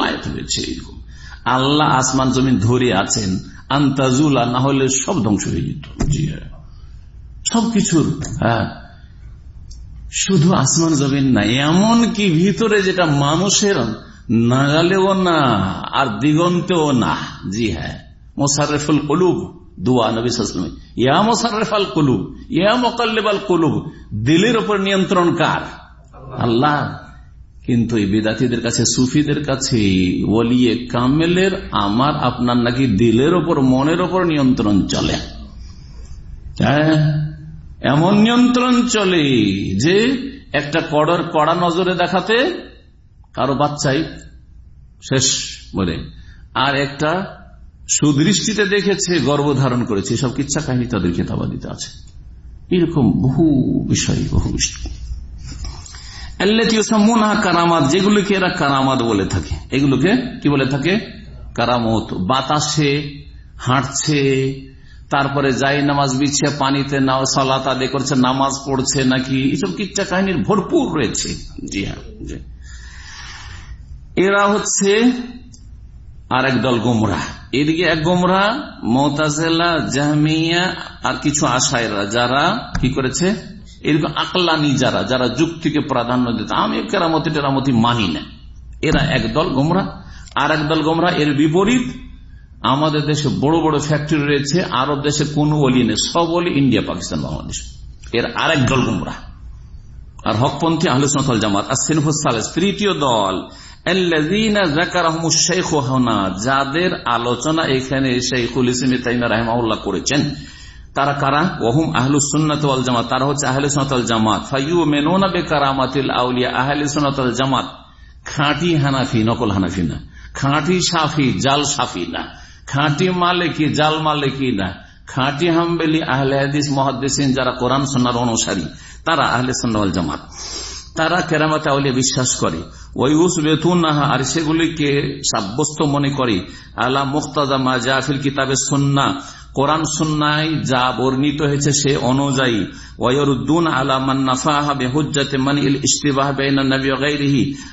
আল্লাহ আসমান, জমিন ধরে আছেন, আন্তাজুলা, না হলে সব ধ্বংস হয়ে যেত। হ্যাঁ। সবকিছুর হ্যাঁ। শুধু আসমান, জমিন না এমন কি ভিতরে যেটা মানুষের নাগালেও না, আর দিগন্তেও না। জি হ্যাঁ। মোসারেফুল কলুব। নবী কলুব দিলের নিয়ন্ত্রণ কার? আল্লাহ। কিন্তু এই কাছে, সুফিদের কাছে, ওলিয়ে কামেলের আমার, আপনার নাকি দিলের ওপর মনের ওপর নিয়ন্ত্রণ চলে। হ্যাঁ? এমন নিয়ন্ত্রণ চলে যে একটা কড়র কড়া নজরে দেখাতে কারও বাচ্চাই শেষ বলে। আর একটা সুদৃষ্টিতে দেখেছে, গর্ব ধারণ করেছে সব কিচ্ছা কাহিনী তাদের খেতাবাদিতে আছে। এরকম বহু বিষয় বহু বিষয়। কারামাত এরা কারামাত বলে থাকে। এগুলোকে কি বলে থাকে? কারামত। বাতাসে হাঁটছে, তারপরে যাই নামাজ বিছে পানিতে সালাত আদে করছে, নামাজ পড়ছে নাকি, এসব কিচ্ছা কাহিনীর ভরপুর রয়েছে। জি হ্যাঁ এরা হচ্ছে আর দল গোমরা। এদিকে এক গোমরা, মোতাজেলা, জাহমিয়া আর কিছু আশায়রা যারা কি করেছে? এরকম আকলানি যারা যারা যুক্তিকে প্রাধান্য দিত আমি কেরামতি টেরামতি মানি না। এরা একদল গোমরা। আর একদল গোমরা, এর বিপরীত, আমাদের দেশে বড় বড় ফ্যাক্টরি রয়েছে, আরব দেশে কোন অলি নেই, সব অলি ইন্ডিয়া, পাকিস্তান, বাংলাদেশ। এর আরেক দল গোমরা। আর হকপন্থী আহলুসল জামাত, আর সিনফুসালেস তৃতীয় দল। যাদের আলোচনা এখানে শেখুল ইসলাম রাহমাউল্লাহ করেছেন, তারা কারা? ওহুম আহলু সুন্নত জামাত, তারা হচ্ছে আহলে সোনাতল জামাত। ফাইউ মেনোনা বেকারামাতিল আউলিয়া, আহলে সোনাতল জামাত। খাঁটি হানাফি, নকল হানাফি না। খাঁটি সাফি, জাল সাফি না। খাঁটি মালিকি, জাল মালিকি না। খাঁটি হাম্বেলি, আহলে হাদিস মহাদিস যারা কোরআন সন্ন্যার অনুসারী, তারা আহলে সন্ন্যাল জামাত। তারা কেরামত আউলিয়া বিশ্বাস করে। ওই উস বেতুন আর সেগুলিকে সাব্যস্ত মনে করে। আল্লাহ মুখতাজা মা জাফিল কিতাবে সন্না কোরআন সুন্নায় যা বর্ণিত হয়েছে সে অনুযায়ী।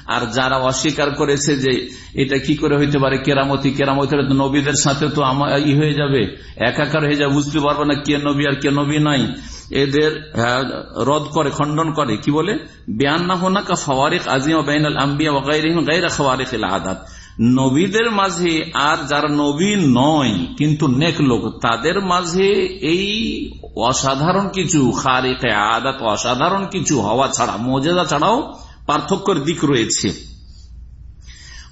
আর যারা অস্বীকার করেছে যে এটা কি করে হইতে পারে, কেরামতি কেরামতি নবীদের সাথে তো আমার ই হয়ে যাবে, একাকার হয়ে যাবে, বুঝতে পারব না কে নবী আর কে নবী নাই। এদের রদ করে, খণ্ডন করে, কি বলে? আম্বিয়া নবীদের মাঝে আর যারা নবী নয়, কিন্তু নেক লোক, তাদের মাঝে এই অসাধারণ কিছু খারিকে আদাত, অসাধারণ কিছু হওয়া ছাড়া মজেদা ছাড়াও পার্থক্যের দিক রয়েছে।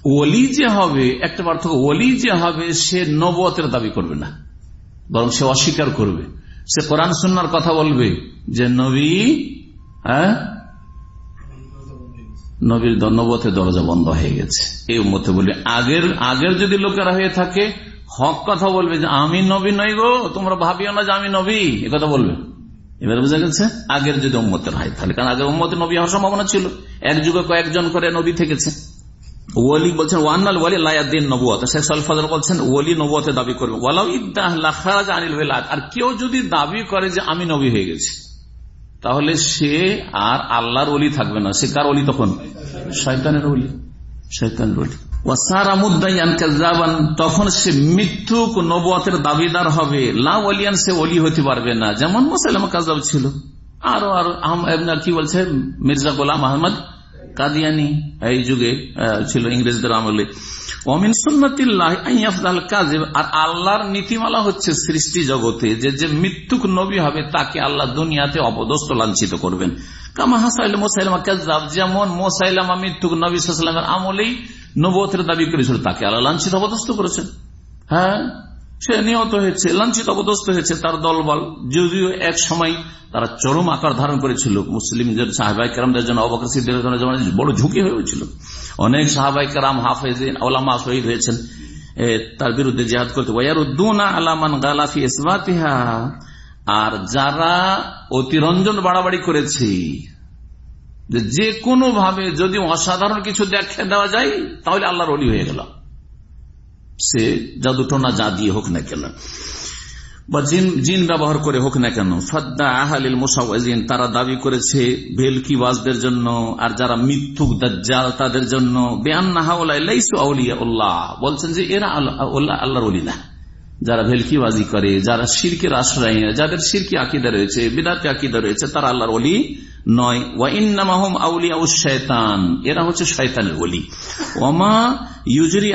ওলি যে হবে, একটা পার্থক্য, ওলি যে হবে, সে নবতের দাবি করবে না, বরং সে অস্বীকার করবে। সে কোরআন সুন্নার কথা বলবে যে নবী হ্যাঁ? নবীর নবতে দরজা বন্ধ হয়ে গেছে। এই মতে বলি আগের আগের যদি লোকেরা হয়ে থাকে, হক কথা বলবে যে আমি নবী নই গো, তোমরা ভাবিও না যে আমি নবী, এ কথা বলবে। এবার বোঝা গেছে, আগের যদি উম্মতের হয়, তাহলে কারণ আগের উম্মতে নবী হওয়ার সম্ভাবনা ছিল। এক যুগে কয়েকজন করে নবী থেকেছে। বলছেন, ওয়ান্নাল ওয়ালি লায়াদ্দিন শেখ বলছেন নবুয়াতে দাবি করবে। আর কেউ যদি দাবি করে যে আমি নবী হয়ে গেছি, তাহলে সে আর আল্লাহর থাকবে না। সে কার তখন? শয়তানের তখন সে মৃত্যুক নবতের দাবিদার হবে। লাউলিয়ান সে অলি হতে পারবে না। যেমন মোসাইলাম কাজাব ছিল। আরও আর কি বলছে? মির্জা গোলাম আহমদ কাদিয়ানি, এই যুগে ছিল ইংরেজদের আমলে। অমিন আইয়াফদাল কাজেব আর আল্লাহর নীতিমালা হচ্ছে সৃষ্টি জগতে, যে যে মৃত্যুক নবী হবে, তাকে আল্লাহ দুনিয়াতে অপদস্থ লাঞ্ছিত করবেন। যেমন মোসাইলামা মৃত্যুক নবী সাল্লামের আমলেই নবতের দাবি করেছিল, তাকে আল্লাহ লাঞ্ছিত অপদস্থ করেছেন। হ্যাঁ? সে নিহত হয়েছে, লাঞ্ছিত অবদস্ত হয়েছে তার দলবল। যদিও এক সময় তারা চরম আকার ধারণ করেছিল। মুসলিমদের সাহাবাই কেরামদের জন্য বড় ঝুঁকি হয়েছিল অনেক সাহাবাই কেরাম হাফেজ ওলামা শহীদ হয়েছেন। তার বিরুদ্ধে জেহাদ করতে আলামান গালাফি ইসবাতিহা। আর যারা অতিরঞ্জন বাড়াবাড়ি করেছে, যে কোনো ভাবে যদি অসাধারণ কিছু দেখা দেওয়া যায়, তাহলে আল্লাহর অলি হয়ে গেল। সে জাদুটনা যা দিয়ে হোক না কেন। বা জিন জিন ব্যবহার করে হোক না কেন। ফদ্দা আহালিল মুসাওয়াজিন, তারা দাবি করেছে ভেলকিবাজদের জন্য আর যারা মিথ্যুক দাজ্জাল তাদের জন্য বলছেন যে এরা আল্লাহ আল্লাহর অলি না। যারা ভেলকিবাজি করে, যারা শিরকের আশ্রয় যাদের শিরকি আকিদা রয়েছে, বিদাতি আকিদা রয়েছে, তারা আল্লাহর অলি নয় এরা হচ্ছে অলি ওমা ইউজরি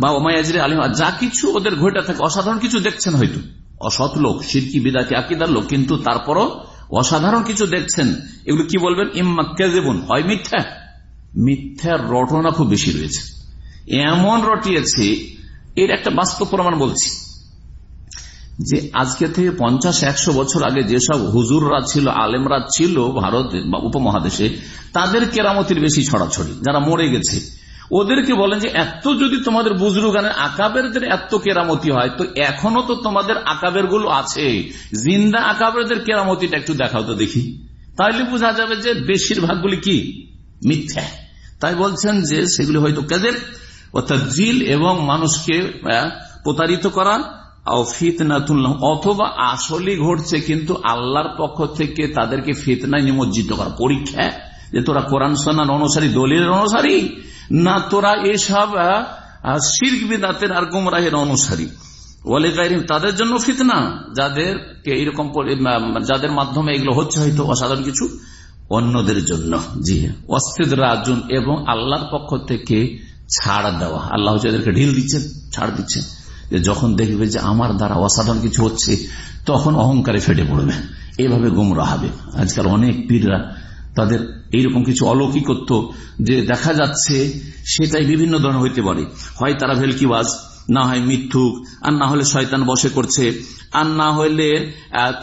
বা ওমা যা কিছু ওদের ঘটে থাকে, অসাধারণ কিছু দেখছেন হয়তো। অসৎ লোক, সিরকি, বিদাতি, আকিদার লোক, কিন্তু তারপরও অসাধারণ কিছু দেখছেন। এগুলো কি বলবেন? ইম্মা কেজেবুন হয় মিথ্যা? মিথ্যার রটনা খুব বেশি রয়েছে। এমন রটিয়েছে, এর একটা বাস্তব প্রমাণ বলছি। যে আজকে থেকে পঞ্চাশ, একশো বছর আগে যেসব হুজুররা ছিল, আলেমরা ছিল ভারত বা উপমহাদেশে, তাদের কেরামতির বেশি ছড়াছড়ি, যারা মরে গেছে। ওদেরকে বলেন যে, এত যদি তোমাদের বুজরুগানের আকাবেরদের এত কেরামতি হয়, তো এখনও তো তোমাদের আকাবেরগুলো আছে। জিন্দা আকাবেরদের কেরামতিটা একটু দেখাও তো দেখি। তাহলে বোঝা যাবে যে বেশিরভাগগুলি কি? মিথ্যা। তাই বলছেন যে, সেগুলি হয়তো কাজের অর্থাৎ জিল এবং মানুষকে প্রতারিত করা অথবা আসলে ঘটছে কিন্তু আল্লাহর পক্ষ থেকে তাদেরকে ফিতনায় নিমজ্জিত করা। পরীক্ষা যে তোরা কোরআন সন্ন্যান অনুসারী, দলিলের অনুসারী, না তোরা এসব শির্ক বিদাতের আর গুমরাহের অনুসারী। তাদের জন্য ফিতনা, যাদেরকে এইরকম যাদের মাধ্যমে এগুলো হচ্ছে হয়তো অসাধারণ কিছু, অন্যদের জন্য। জি অস্থিত রাজুন এবং আল্লাহর পক্ষ থেকে ছাড় দেওয়া। আল্লাহ এদেরকে ঢিল দিচ্ছেন, ছাড় দিচ্ছেন। যে যখন দেখবে যে আমার দ্বারা অসাধারণ কিছু হচ্ছে, তখন অহংকারে ফেটে পড়বে। এভাবে গুমরা হবে। আজকাল অনেক পীররা তাদের এইরকম কিছু অলৌকিকত্ব যে দেখা যাচ্ছে, সেটাই বিভিন্ন ধরনের হইতে পারে। হয় তারা ভেলকিবাজ, না হয় মিথ্যুক, আর না হলে শয়তান বসে করছে, আর না হলে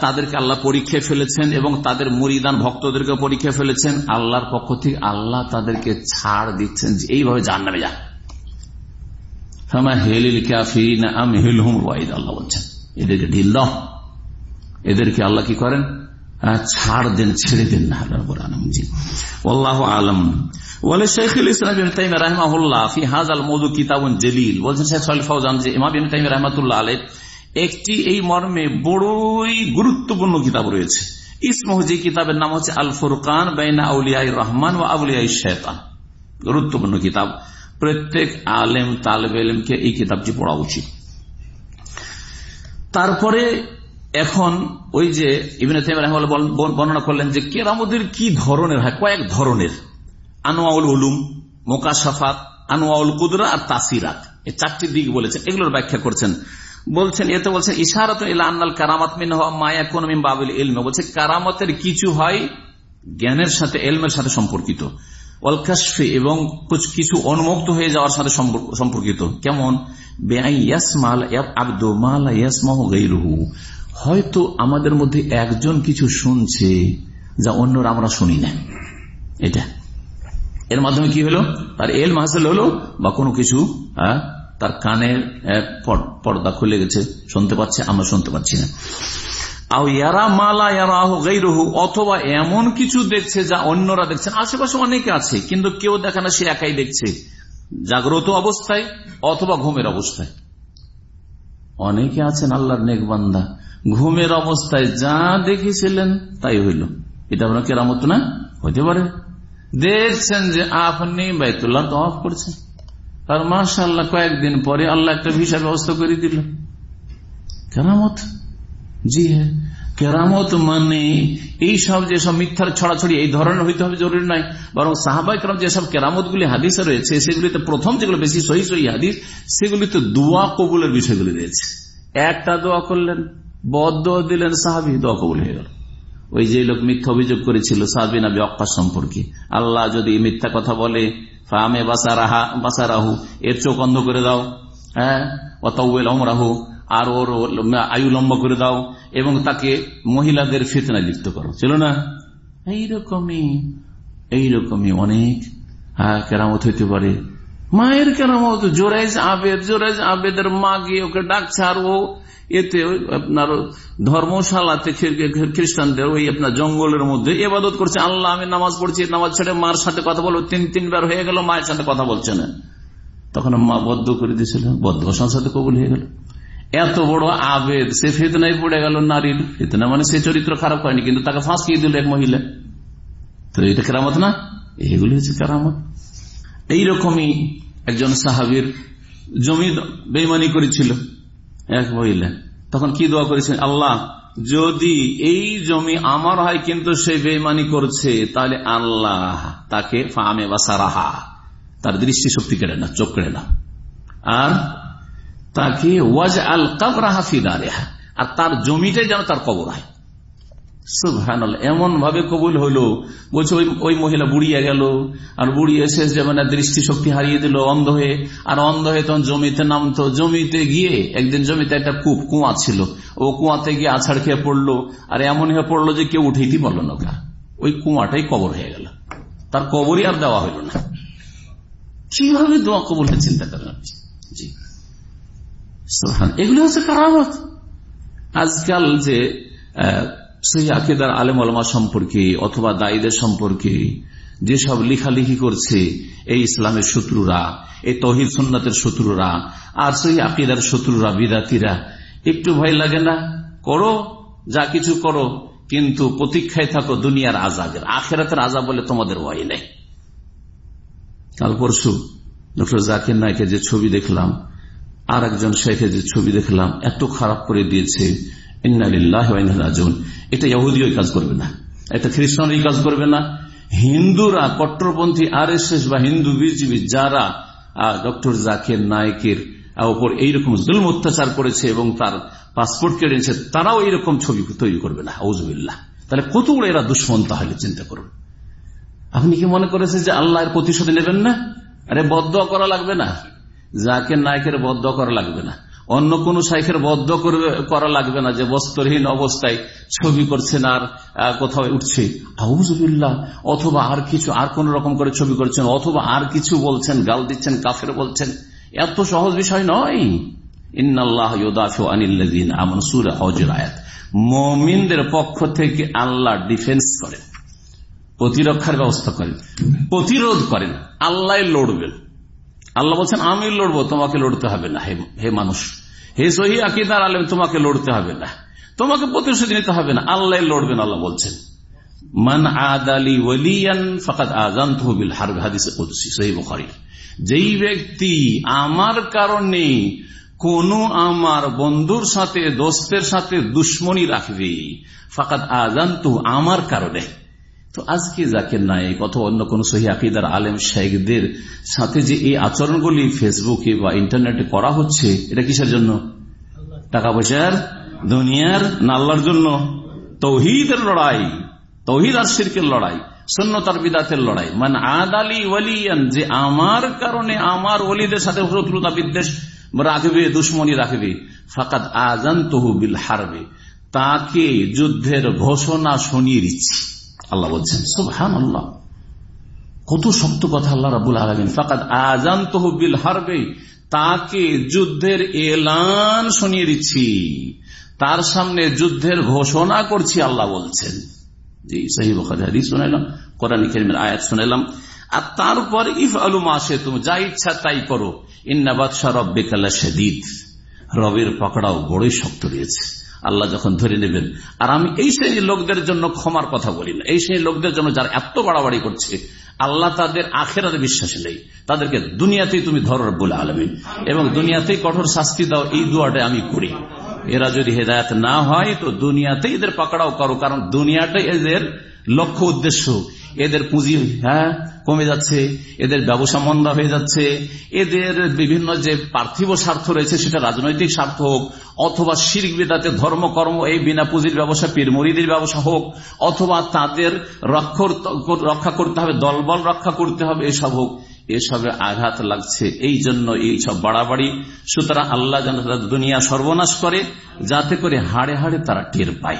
তাদেরকে আল্লাহ পরীক্ষায় ফেলেছেন এবং তাদের মরিদান ভক্তদেরকে পরীক্ষায় ফেলেছেন। আল্লাহর পক্ষ থেকে আল্লাহ তাদেরকে ছাড় দিচ্ছেন। এইভাবে জান নামে যা ফামা হেলিল কাফিরিন আম হিলহুম ওয়াইদ আল্লাহ বলছেন এদেরকে ঢিল দাও। এদেরকে আল্লাহ কি করেন? ছাড় দেন, ছেড়ে দেন আলাম। একটি এই মর্মে বড়ই গুরুত্বপূর্ণ কিতাব রয়েছে। ইসমহ যে কিতাবের নাম হচ্ছে আল ফুরকান বাইনা আউলিয়াই রহমান ও আউলিয়াই শয়তান। গুরুত্বপূর্ণ কিতাব। প্রত্যেক আলেম, তালেব এলেমকে এই কিতাবটি পড়া উচিত। তারপরে এখন ওই যে ইবিন বর্ণনা করলেন যে কেরামতির কি ধরনের হয়? কয়েক ধরনের। আনোয়াউল উলুম, মোকাশাফাত, আনোয়াউল কুদরা আর তাসিরাত। এই চারটি দিক বলেছেন। এগুলোর ব্যাখ্যা করছেন। বলছেন, এতে বলছেন, ইশারত আন্নাল কারামাত মিন হওয়া মায়া কোন বাবিল ইলমে। বলছে, কারামতের কিছু হয় জ্ঞানের সাথে, এলমের সাথে সম্পর্কিত। অলকাশফে এবং কুছ- অনুমুক্ত হয়ে যাওয়ার সাথে সম্পর্কিত। কেমন? হয়তো আমাদের মধ্যে একজন কিছু শুনছে যা অন্যরা আমরা শুনি না। এটা। এর মাধ্যমে কি হলো? তার এল হাসিল হলো বা কোনো কিছু তার কানের পর্দা খুলে গেছে। শুনতে পাচ্ছে, আমরা শুনতে পাচ্ছি না। আও ইয়ারা মালা অথবা এমন কিছু দেখছে যা অন্যরা দেখছে। আশেপাশে অনেকে আছে, কিন্তু কেউ দেখে না, সে একাই দেখছে। জাগ্রত অবস্থায় অথবা ঘুমের অবস্থায়। অনেকে আছেন আল্লাহর নেকবান্দা ঘুমের অবস্থায় যা দেখেছিলেন, তাই হইল। এটা আপনার কেরামত না? হইতে পারে। দেখছেন যে আপনি বাইতুল্লাহ তফ করছেন। আর মাশাল্লাহ কয়েকদিন পরে আল্লাহ একটা ভিসা ব্যবস্থা করে দিল। কেরামত। জি হ্যাঁ। কেরামত মানে এই সব যেসব মিথ্যার ছড়াছড়ি এই ধরনের হইতে হবে জরুরি নয়। বরং সাহাবাই কেরাম যেসব কেরামত গুলি হাদিসে রয়েছে, সেগুলিতে প্রথম যেগুলো বেশি সহি সহি হাদিস, সেগুলিতে দোয়া কবুলের বিষয়গুলি রয়েছে। একটা দোয়া করলেন, বদ দিলেন, সাহাবি দোয়া কবুল হয়ে গেল। ওই যে লোক মিথ্যা অভিযোগ করেছিল সাহাবি নাবি অক্কা সম্পর্কে। আল্লাহ যদি মিথ্যা কথা বলে, ফামে বাসা রাহা বাসা রাহু এর চোখ অন্ধ করে দাও। হ্যাঁ অতউল অমরাহু আর ওর আয়ু লম্বা করে দাও এবং তাকে মহিলাদের ফিতনা লিপ্ত করো। ছিল না? এইরকমই এইরকমই অনেক হ্যাঁ কেরামত হইতে পারে। মায়ের কেরামত জোরাইজ আবেদ জোরাইজ আবেদের মা গিয়ে ওকে ডাকছে, আর ও এতে আপনার ধর্মশালাতে খ্রিস্টানদের ওই আপনার জঙ্গলের মধ্যে এবাদত করছে। আল্লাহ, আমি নামাজ পড়ছি, নামাজ ছেড়ে মার সাথে কথা বলব তিন, তিনবার হয়ে গেল, মায়ের সাথে কথা বলছে না। তখন মা বদ্ধ করে দিয়েছিল, বদ্ধ সাথে কবুল হয়ে গেল। এত বড় আবেদ, সে ফেতনায় পড়ে গেল নারীর। ফেতনা মানে সে চরিত্র খারাপ হয়নি কিন্তু তাকে ফাঁসিয়ে দিল এক মহিলা। তো এটা কেরামত না? এগুলি হচ্ছে কেরামত। এইরকমই একজন সাহাবির জমি বেইমানি করেছিল এক মহিলা। তখন কি দোয়া করেছেন? আল্লাহ, যদি এই জমি আমার হয় কিন্তু সে বেইমানি করছে, তাহলে আল্লাহ তাকে ফামে বা সারাহা তার দৃষ্টিশক্তি কেড়ে না চোখ কেড়ে না আর তাকে ওয়াজ আল কাবরাহা ফিদারেহা আর তার জমিটাই যেন তার কবর হয়। এমন ভাবে কবুল হইল, বলছে ওই মহিলা বুড়িয়ে গেল, আর বুড়িয়ে শেষ যেমন দৃষ্টিশক্তি হারিয়ে দিল অন্ধ হয়ে, আর অন্ধ হয়ে তখন জমিতে নামতো। জমিতে গিয়ে একদিন জমিতে একটা কূপ, কুয়া ছিল। ও কুয়াতে গিয়ে আছাড় খেয়ে পড়ল, আর এমন হয়ে পড়ল যে কেউ উঠেইতে পারল না ওই কুয়াটাই কবর হয়ে গেল। তার কবরই আর দেওয়া হইল না। কীভাবে দোয়া কবুল চিন্তা করেন জি। এগুলো হচ্ছে কারামত আজকাল যে আকিদার আলেম আলমা সম্পর্কে অথবা দায়ীদের সম্পর্কে যেসব লিখালিখি করছে এই ইসলামের শত্রুরা, এই তহিদ সুন্নাতের শত্রুরা, আর সেই আকিদার শত্রুরা, বিদাতিরা, একটু ভয় লাগে না? করো, যা কিছু করো, কিন্তু প্রতীক্ষায় থাকো দুনিয়ার আজাবের আখেরাতের আজাব বলে তোমাদের ভয় নেই। কাল পরশু ডক্টর জাকির নায়কের যে ছবি দেখলাম আর একজন শেখের যে ছবি দেখলাম, এত খারাপ করে দিয়েছে। এটা ইহুদিও কাজ করবে না। এটা খ্রিস্টানই কাজ করবে না। হিন্দুরা, কট্টরপন্থী আর বা হিন্দু বিজেপি যারা ডক্টর জাকির নায়কের ওপর এইরকম জুল অত্যাচার করেছে এবং তার পাসপোর্ট কেড়ে নিয়েছে, তারাও এইরকম ছবি তৈরি করবে না। হৌজবিল্লাহ তাহলে কতগুলো এরা দুশ্মন তাহলে, চিন্তা করুন। আপনি কি মনে করেছেন যে আল্লাহর প্রতিশোধ নেবেন না? আরে বদ্ধ করা লাগবে না। যাকে নায়কের বদ্ধ করা লাগবে না। অন্য কোন শাইখের বদ্ধ করা লাগবে না যে বস্ত্রহীন অবস্থায় ছবি করছেন আর কোথাও উঠছে। অথবা আর কিছু, আর কোন রকম করে ছবি করছেন, অথবা আর কিছু বলছেন, গাল দিচ্ছেন, কাফের বলছেন, এত সহজ বিষয় নয়। মমিনদের পক্ষ থেকে আল্লাহ ডিফেন্স করেন, প্রতিরক্ষার ব্যবস্থা করেন, প্রতিরোধ করেন, আল্লাহ লড়বেন। আল্লাহ বলছেন, আমি লড়বো, তোমাকে লড়তে হবে না, হে মানুষ। হে সহি আকিদার আলম, তোমাকে লড়তে হবে না। তোমাকে প্রতিশ্রুতি নিতে হবে না। আল্লাহ লড়বেন, আল্লাহ বলছেন। মান আদালি ওলিয়ান ফকাত আজান তহবিল হারবে হাদিসে কুদসি, সহি বুখারি। যেই ব্যক্তি আমার কারণে কোন আমার বন্ধুর সাথে, দোস্তের সাথে দুশ্মনী রাখবে ফাকাত আজান আমার কারণে তো আজকে জাকির নায়ক অথবা অন্য কোন সহি আকিদার আলেম শেখদের সাথে যে এই আচরণগুলি ফেসবুকে বা ইন্টারনেটে করা হচ্ছে, এটা কিসের জন্য? টাকা পয়সার? দুনিয়ার? নাল্লার জন্য? তৌহিদের লড়াই। তৌহিদ আর শিরকের লড়াই সন্ন্যতার বিদাতের লড়াই। মানে আদালি ওয়ালিয়ান, যে আমার কারণে আমার ওলিদের সাথে শত্রুতা বিদ্বেষ রাখবে, দুশ্মনী রাখবে ফাকাত আজান তহবিল হারবে। তাকে যুদ্ধের ঘোষণা শুনিয়ে দিচ্ছি। আল্লাহ বলছেন সুবহান আল্লাহ কত শক্ত কথা আল্লাহ রাবুল আলমিন। ফাকাদ আজান তহবিল হারবে, তাকে যুদ্ধের এলান শুনিয়ে দিচ্ছি। তার সামনে যুদ্ধের ঘোষণা করছি, আল্লাহ বলছেন। আর তারপর ইফ আলু মাসে তুমি যা ইচ্ছা তাই করো। রবের পকড়াও বড়ই শক্ত রয়েছে আল্লাহ যখন ধরে নেবেন। আর আমি এই শ্রেণির লোকদের জন্য ক্ষমার কথা বলি না। এই শ্রেণির লোকদের জন্য যারা এত বাড়াবাড়ি করছে, আল্লাহ তাদের আখেরাতে বিশ্বাস নেই। তাদেরকে দুনিয়াতেই তুমি ধরো বলে আলমিন। এবং দুনিয়াতেই কঠোর শাস্তি দাও, এই দোয়াটা আমি করি। এরা যদি হেদায়ত না হয়, তো দুনিয়াতেই এদের পাকড়াও করো। কারণ দুনিয়াটাই এদের লক্ষ্য উদ্দেশ্য। এদের পুঁজি হ্যাঁ কমে যাচ্ছে, এদের ব্যবসা মন্দা হয়ে যাচ্ছে, এদের বিভিন্ন যে পার্থিব স্বার্থ রয়েছে সেটা রাজনৈতিক স্বার্থ হোক, অথবা শির্ক বিদাতে ধর্মকর্ম, এই বিনা পুঁজির ব্যবসা পীরমরিদের ব্যবসা হোক, অথবা তাদের রক্ষা করতে হবে, দলবল রক্ষা করতে হবে, এসব হোক, এসবে আঘাত লাগছে। এই জন্য এই সব বাড়াবাড়ি। সুতরাং আল্লাহ যেন দুনিয়া সর্বনাশ করে, যাতে করে হাড়ে হাড়ে তারা টের পায়।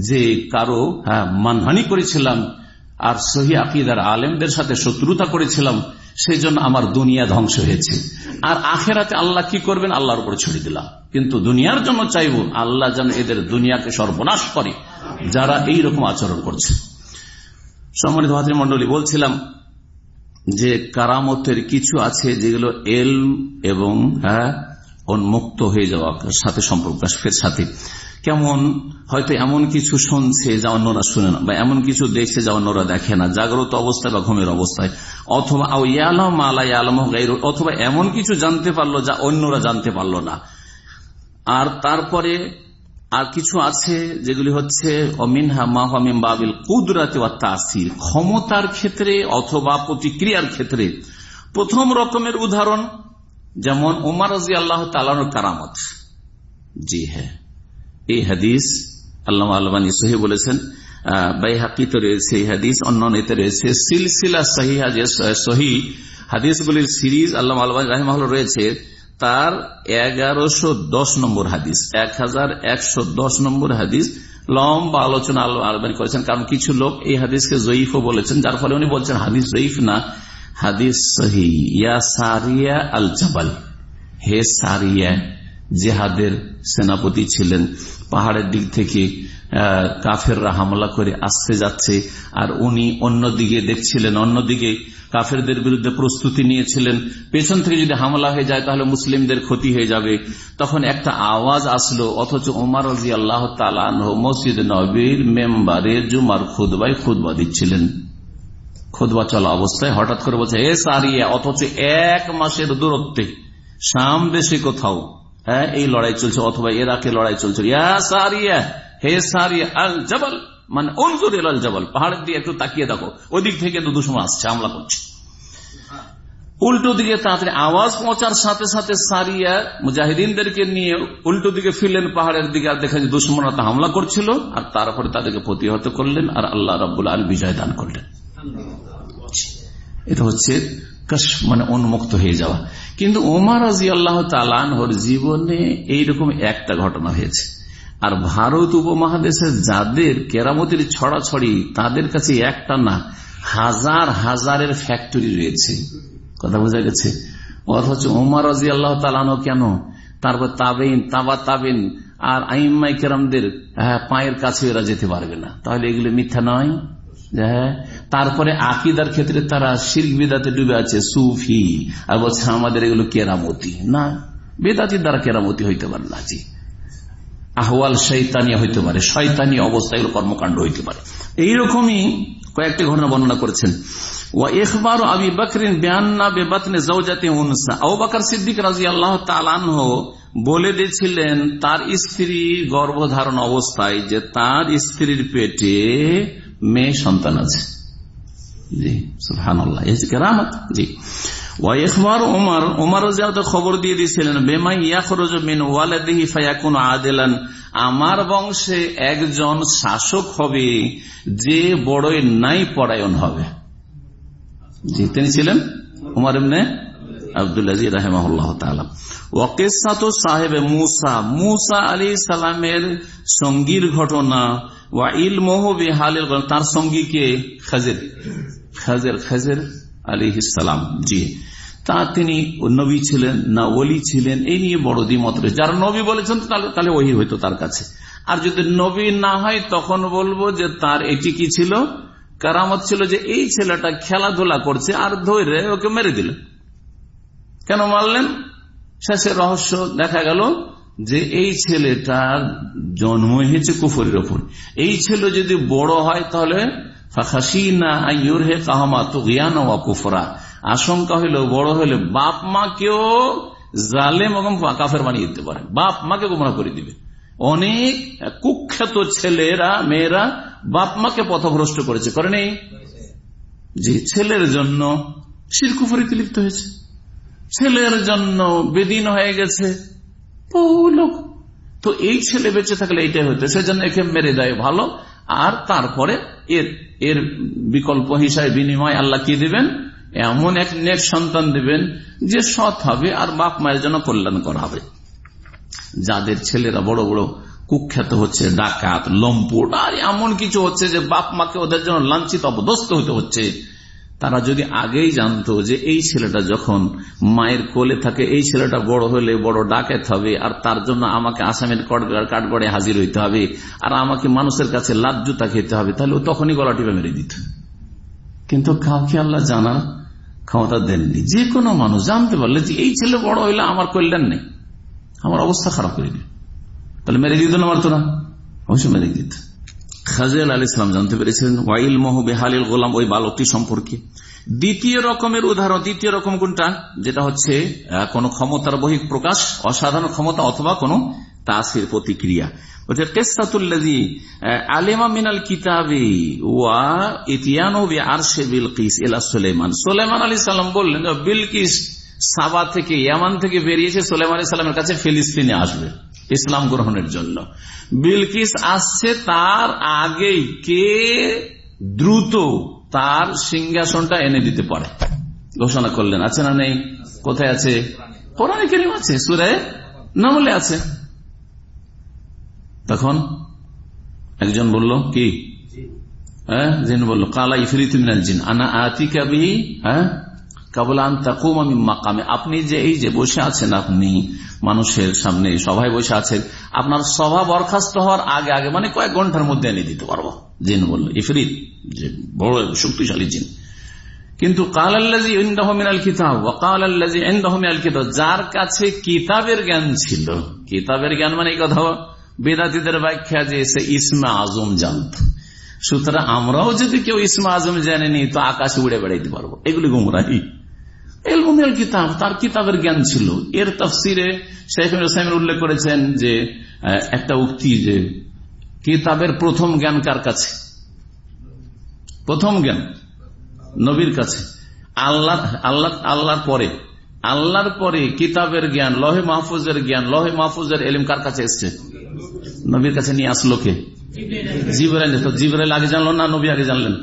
যে কারও হ্যাঁ মানহানি করেছিলাম আর সহি আকিদার আলেমদের সাথে শত্রুতা করেছিলাম সেই জন্য আমার দুনিয়া ধ্বংস হয়েছে। আর আখেরাতে আল্লাহ কি করবেন? আল্লাহর উপরে ছেড়ে দিলাম। কিন্তু দুনিয়ার জন্য চাইব, আল্লাহ যেন এদের দুনিয়াকে সর্বনাশ করে, যারা এই রকম আচরণ করছে। সম্মানিত ভাতৃ মন্ডলী বলছিলাম যে কারামতের কিছু আছে যেগুলো এল এবং হ্যাঁ উন্মুক্ত হয়ে যাওয়ার সাথে সম্পর্ক সাথে কেমন হয়তো এমন কিছু শুনছে যা অন্যরা শুনে না, বা এমন কিছু দেখছে যা অন্যরা দেখে না, জাগ্রত অবস্থায় বা ঘুমের অবস্থায়। অথবা ইয়ালম আলা ইয়ালম অথবা এমন কিছু জানতে পারল যা অন্যরা জানতে পারল না। আর তারপরে আর কিছু আছে যেগুলি হচ্ছে অমিনহা মাহমিম বাবিল কুদরাতে তাসির ক্ষমতার ক্ষেত্রে অথবা প্রতিক্রিয়ার ক্ষেত্রে। প্রথম রকমের উদাহরণ, যেমন উমার রাজি আল্লাহ তালানোর কারামত। জি হ্যাঁ। এই হাদিস আল্লাহ আলবানী সহি বলেছেন বাই হাকিতে রয়েছে এই হাদিস, অন্য রয়েছে। সিলসিলা সহিহা যে সহি হাদিসগুলির সিরিজ আল্লাহ আলবানী রয়েছে, তার এগারোশো দশ নম্বর হাদিস, এক হাজার একশো দশ নম্বর হাদিস। লম্বা আলোচনা আলবানি করেছেন, কারণ কিছু লোক এই হাদিসকে জয়ীফও বলেছেন, যার ফলে উনি বলছেন হাদিস জয়ীফ না, হাদিস সহি। ইয়া সারিয়া আল জাবাল, হে সারিয়া। জেহাদের সেনাপতি ছিলেন। পাহাড়ের দিক থেকে কাফেররা হামলা করে আসতে যাচ্ছে, আর উনি অন্যদিকে দেখছিলেন। অন্যদিকে কাফেরদের বিরুদ্ধে প্রস্তুতি নিয়েছিলেন। পেছন থেকে যদি হামলা হয়ে যায়, তাহলে মুসলিমদের ক্ষতি হয়ে যাবে। তখন একটা আওয়াজ আসলো, অথচ ওমার রাজি আল্লাহ মসজিদ নবীর মেম্বারে জুমার খুদবাই খুদবা দিচ্ছিলেন। খুদবা চলা অবস্থায় হঠাৎ করে বলছে, এ সারিয়া, অথচ এক মাসের দূরত্বে দেশে কোথাও হ্যাঁ এই লড়াই চলছে অথবা এরাকে লড়াই চলছে। হে সারিয়া আল জবল মানে অনজুর আল জবল পাহাড়ের দিকে একটু তাকিয়ে দেখো। ওদিক থেকে তো দুশমন আসছে হামলা করছে। উল্টো দিকে তাড়াতাড়ি আওয়াজ পৌঁছার সাথে সাথে সারিয়া মুজাহিদিনদেরকে নিয়ে উল্টো দিকে ফিরলেন পাহাড়ের দিকে আর দেখা যায় দুশ্মনরা হামলা করছিল আর তারপরে তাদেরকে প্রতিহত করলেন আর আল্লাহ রাবুল আল বিজয় দান করলেন। এটা হচ্ছে মানে উন্মুক্ত হয়ে যাওয়া। কিন্তু ওমার রাজি আল্লাহ তালানহর জীবনে এইরকম একটা ঘটনা হয়েছে। আর ভারত উপমহাদেশের যাদের কেরামতির ছড়াছড়ি, তাদের কাছে একটা না, হাজার হাজারের ফ্যাক্টরি রয়েছে। কথা বোঝা গেছে? অথচ ওমার রাজি আল্লাহ তালানো কেন? তারপর তাবেন তাবা তাবেন আর আইম্মাই কেরামদের পায়ের কাছে এরা যেতে পারবে না। তাহলে এগুলো মিথ্যা নয়। তারপরে আকিদার ক্ষেত্রে তারা শির্ক বিদাতে ডুবে আছে, সুফি। আর বলছে, আমাদের এগুলো কেরামতি। না, বেদাতির দ্বারা কেরামতি হইতে পারে না, জি। আহওয়াল শৈতানিয়া হইতে পারে শৈতানি অবস্থা, এগুলো কর্মকাণ্ড হইতে পারে। এইরকমই কয়েকটি ঘটনা বর্ণনা করেছেন। বলে দিয়েছিলেন, তার স্ত্রী গর্ভধারণ অবস্থায় যে তার স্ত্রীর পেটে মেয়ে সন্তান আছে। জি জি। খবর দিয়ে দিয়েছিলেন আমার বংশে একজন শাসক হবে যে বড়ই নাই পরায়ণ হবে। জি, তিনি ছিলেন উমার এমনি আবদুল্লাহ রাহেমাহুল্লাহ তাআলা। সাহেব মুসা মুসা আলী সালামের সঙ্গীর ঘটনা তার সঙ্গীকে খাজের। খাজের খাজের আলী ইসালাম জি। তা তিনি নবী ছিলেন না ওলি ছিলেন, এই নিয়ে বড় দ্বিমত রয়েছে। যারা নবী বলেছেন, তাহলে ওই হইতো তার কাছে। আর যদি নবী না হয়, তখন বলব যে তার এটি কি ছিল? কারামত ছিল যে এই ছেলেটা খেলাধুলা করছে আর ধরে ওকে মেরে দিলেন কেন মারলেন? শেষের রহস্য দেখা গেল যে এই ছেলেটার জন্ম হয়েছে কুফরের ওপর এই ছেলে যদি বড় হয় তাহলে আশঙ্কা হইল বড় হইলে বাপ মাকেও জালেম এবং কাফের বানিয়ে দিতে পারে। বাপ মাকে গোমরা করে দিবে। অনেক কুখ্যাত ছেলেরা, মেয়েরা বাপ মাকে পথভ্রষ্ট করেছে। করে নেই? যে ছেলের জন্য শিরকুফরিতে লিপ্ত হয়েছে। ছেলের জন্য বেদিন হয়ে গেছে। লোক তো এই ছেলে বেঁচে থাকলে এইটাই হতো, সেজন্য একে মেরে দেয় ভালো, আর তারপরে এর এর বিকল্প হিসাবে বিনিময় আল্লাহ কি দিবেন? এমন এক নেক সন্তান দিবেন যে সৎ হবে আর বাপ মায়ের জন্য কল্যাণ করা হবে। যাদের ছেলেরা বড় বড় কুখ্যাত হচ্ছে, ডাকাত, লম্পুট, আর এমন কিছু হচ্ছে যে বাপ মাকে ওদের জন্য লাঞ্ছিত অবদস্ত হতে হচ্ছে। তারা যদি আগেই জানতো যে এই ছেলেটা যখন মায়ের কোলে থাকে, এই ছেলেটা বড় হলে বড় ডাকাত হবে, আর তার জন্য আমাকে আসামের কাঠগড়ে হাজির হইতে হবে, আর আমাকে মানুষের কাছে লাভ জুতা খেতে হবে, তাহলে ও তখনই গলা টিপে মেরে দিত। কিন্তু কাউকে আল্লাহ জানার ক্ষমতা দেননি। যে কোনো মানুষ জানতে পারলে যে এই ছেলে বড় হইলে আমার কল্যাণ নেই, আমার অবস্থা খারাপ করে দিল তাহলে মেরে দিত না মারতো না? অবশ্যই মেরে দিত। খাজিয়াল আল ইসলাম, জানতে পেরেছিলেন ওয়াইল মোহ বেহালিল গোলাম, ওই বালকটি সম্পর্কে। দ্বিতীয় রকমের উদাহরণ, দ্বিতীয় রকম কোনটা? যেটা হচ্ছে কোন ক্ষমতার বহিক প্রকাশ, অসাধারণ ক্ষমতা অথবা কোন তাসির প্রতিক্রিয়া। সাবা থেকে, ইয়ামান থেকে বেরিয়েছে সোলেমান আলী কাছে ফিলিস্তিনে আসবে। ইসলাম গ্রহণের জন্য। বিলকিস আসছে তার আগেই কে দ্রুত তার সিংহাসনটা এনে দিতে পারে। ঘোষণা করলেন, আছে না নেই? কোথায় আছে? কোরআন কেরিম আছে, সুরে নামলে আছে। তখন একজন বলল, কি? হ্যাঁ? জিন বলল, কালা ইফরিত জিন, আনা আতিকা বিহি হ্যাঁ? কাবলান তাকুম আমি মাকামে। আপনি যে এই যে বসে আছেন, আপনি মানুষের সামনে সবাই বসে আছেন, আপনার সভা বরখাস্ত হওয়ার আগে আগে মানে কয়েক ঘণ্টার মধ্যে এনে দিতে পারব। জিন বলল, ইফরিত, যে বড় শক্তিশালী জিন। কিন্তু যার কাছে কিতাবের জ্ঞান ছিল, কিতাবের জ্ঞান মানে এই কথা বেদাতিদের ব্যাখ্যা যে সে ইসমা আজম জানত। সুতরাং আমরাও যদি কেউ ইসমা আজম জানেনি তো আকাশে উড়ে বেড়াইতে পারব। এগুলি গুমরাহি। এলমুমিয়াল কিতাব, তার কিতাবের জ্ঞান ছিল। এর তফসিরে শেখ হোসাইমের উল্লেখ করেছেন যে একটা উক্তি যে, কিতাবের প্রথম জ্ঞান কার কাছে? প্রথম জ্ঞান নবীর কাছে। আল্লাহ আল্লাহ, আল্লাহর পরে আল্লাহর পরে কিতাবের জ্ঞান, লহে মাহফুজের জ্ঞান, লহে মাহফুজের এলিম কার কাছে এসছে? নবীর কাছে নিয়ে আসলো কে? জিবরাইল। জিবরাইল আগে জানলো না নবী আগে জানলেন?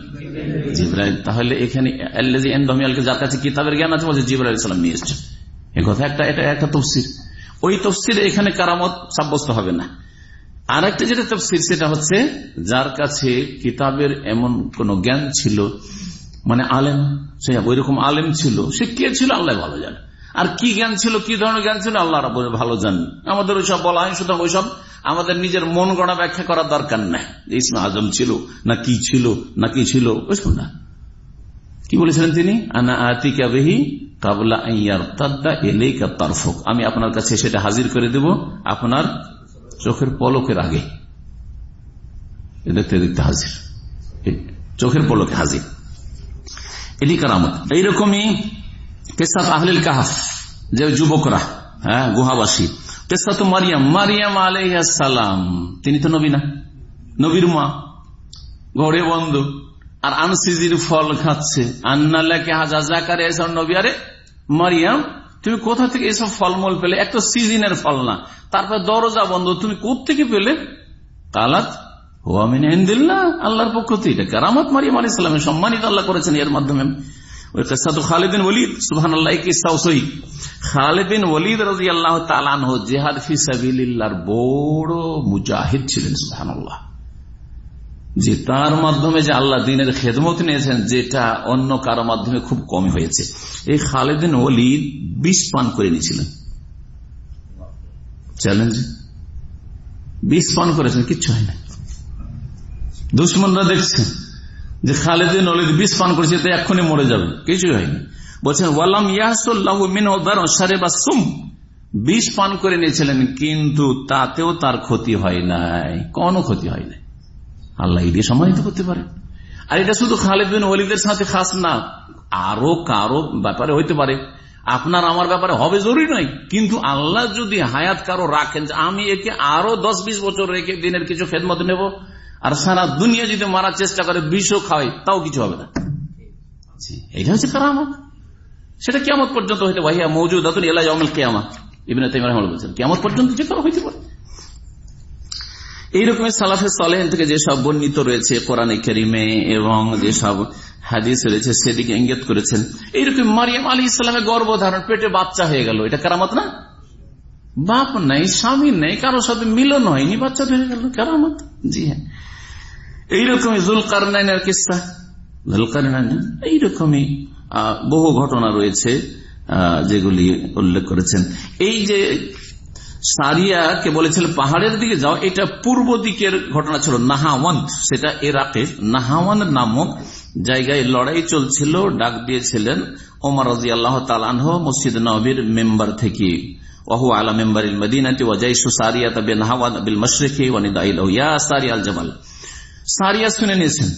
জিবরাইল, তাহলে এখানে যার কাছে কিতাবের জ্ঞান আছে বলছে জিবরাইল নিয়ে এ কথা একটা, এটা একটা তফসির। ওই তফসির এখানে কারামত সাব্যস্ত হবে না। আর একটা যেটা তফসির, সেটা হচ্ছে যার কাছে কিতাবের এমন কোন জ্ঞান ছিল মানে আলেম, সে আলেম ছিল, সে কে ছিল আল্লাহ ভালো জানে। আর কি জ্ঞান ছিল, কি ধরনের জ্ঞান ছিল, আল্লাহ ভালো জানেন আমাদের ওইসব বলা হয় সুতরাং ওইসব আমাদের নিজের মন গড়া ব্যাখ্যা করার দরকার নাই। ইসমা আজম ছিল, না কি ছিল, না কি ছিল ওইসব না। কি বলেছিলেন তিনি? আনা আতিকা বেহি কাবলা এলেকা তারফক। আমি আপনার কাছে সেটা হাজির করে দেব আপনার চোখের পলকের আগে। দেখতে দেখতে হাজির। চোখের পলকে হাজির। এটি কারামত। এইরকমই কেসাত আহলিল কাহাফ, যে যুবকরা হ্যাঁ গুহাবাসী কেসাত মারিয়াম। মারিয়াম আলাইসালাম তিনি তো নবী না। নবীর মা। ঘরে বন্ধ। আর আনসিজির ফল খাচ্ছে। আন্নাল্লাহকে হাজা জাকারে এসব নবী। আরে, মারিয়াম, তুমি কোথা থেকে এসব ফলমূল পেলে? একটা সিজনের ফল না। তারপর দরজা বন্ধ। তুমি থেকে পেলে? কালাত আল্লাহর পক্ষ থেকে। কারামত মারিয়াম আলী ইসলামের সম্মানিত আল্লাহ করেছেন এর মাধ্যমে। তার মাধ্যমে যে আল্লাহ দিনের খেদমত নিয়েছেন, যেটা অন্য কারও মাধ্যমে খুব কম হয়েছে। এই খালেদিন ওলিদ বিষ পান করে নিয়েছিলেন। চ্যালেঞ্জ? বিষ পান করেছেন, কিচ্ছু হয় না দুশ্মনরা দেখছে যে খালেদিন ওলিদ বিষ পান করেছে, তো এক্ষুনি মরে যাবে। কিছুই হয়নি। বলছেন, ওয়ালাম ইয়াসুল্লাহ মিন বা সুম। বিষ পান করে নিয়েছিলেন, কিন্তু তাতেও তার ক্ষতি হয় নাই। কোনো ক্ষতি হয় নাই। আল্লাহ দিয়ে সম্মানিত করতে পারে। আর এটা শুধু খালেদ বিন ওলিদের সাথে খাস না, আরও কারও ব্যাপারে হইতে পারে। আপনার আমার ব্যাপারে হবে জরুরি নয়, কিন্তু আল্লাহ যদি হায়াত কারও রাখেন আমি একে আরও দশ বিশ বছর রেখে দিনের কিছু খেদমত নেব আর সারা দুনিয়া যদি মারার চেষ্টা করে, বিষও খাওয়াই তাও কিছু হবে না। এটা হচ্ছে কারামত। সেটা কেমন পর্যন্ত হইতে ভাইয়া মৌজুদ এলাই অমল কেয়ামত ইবিন তাইম বলছেন কেমন পর্যন্ত যে কারও হইতে পারে। সালাফে থেকে যেসব বর্ণিত রয়েছে, কোরআন করিমে এবং যেসব হাদিস রয়েছে, সেদিকে ইঙ্গিত করেছেন। এইরকম মারিয়াম আলী ইসলামের পেটে বাচ্চা হয়ে গেল, এটা কারামত না? বাপ নাই, স্বামী নেই কারোর সাথে মিলন হয়নি, বাচ্চা হয়ে গেল, কারামত। জি হ্যাঁ। এইরকমই জুলকার নাইনের কিস্তা জুলকার এইরকমই বহু ঘটনা রয়েছে যেগুলি উল্লেখ করেছেন। এই যে সারিয়াকে বলেছিল পাহাড়ের দিকে যাও, এটা পূর্ব দিকের ঘটনা ছিল নাহাওয়ান, সেটা এরাকের নাহাওয়ান নামক জায়গায় লড়াই চলছিল, ডাক দিয়েছিলেন ওমর আল্লাহ তালানহ মসজিদ নবীর মেম্বার থেকে। ওহু আলা মেম্বার মদিনাতে ওয়াজাইসু সারিয়া তবে নাহাওয়ান বিল মশরিকি ওয়ানিদাইল ইয়া সারিয়া আল জামাল। সারিয়া শুনে নিয়েছেন।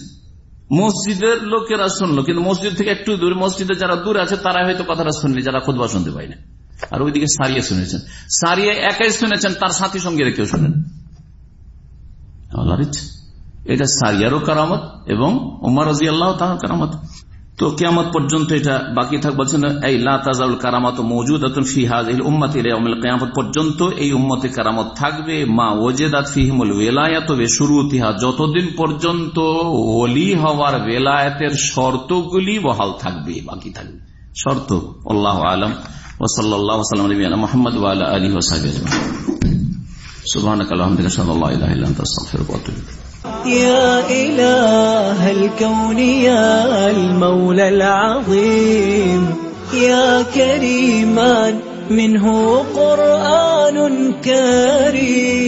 মসজিদের লোকেরা শুনলো, কিন্তু মসজিদ থেকে একটু দূর, মসজিদে যারা দূরে আছে, তারা হয়তো কথাটা শুনলি যারা খুদবা শুনতে পাই না। আর ওইদিকে সারিয়া শুনেছেন সারিয়া একাই শুনেছেন, তার সাথী সঙ্গে কেউ শুনেন এটা সারিয়ারও কারামত এবং উমার রাজি আল্লাহ তাহার কারামত। তো কেয়ামত পর্যন্ত এটা বাকি থাক, বলছেন, এই লাজাউল কারামত মৌজুদ ফিহাজ এই উম্মাতির পর্যন্ত এই উম্মতে কারামত থাকবে। মা ওজেদাত ফিহিমুল ওয়েলায়াত হবে শুরু ইতিহাস যতদিন পর্যন্ত ওলি হওয়ার বেলায়তের শর্তগুলি বহাল থাকবে, বাকি থাকবে। শর্ত, আল্লাহ আলম। ওসল্লাহ মোহাম্মদ আলী ওসাহ সুবাহ يا إله الكون يا المولى العظيم يا كريما منه قرآن كريم.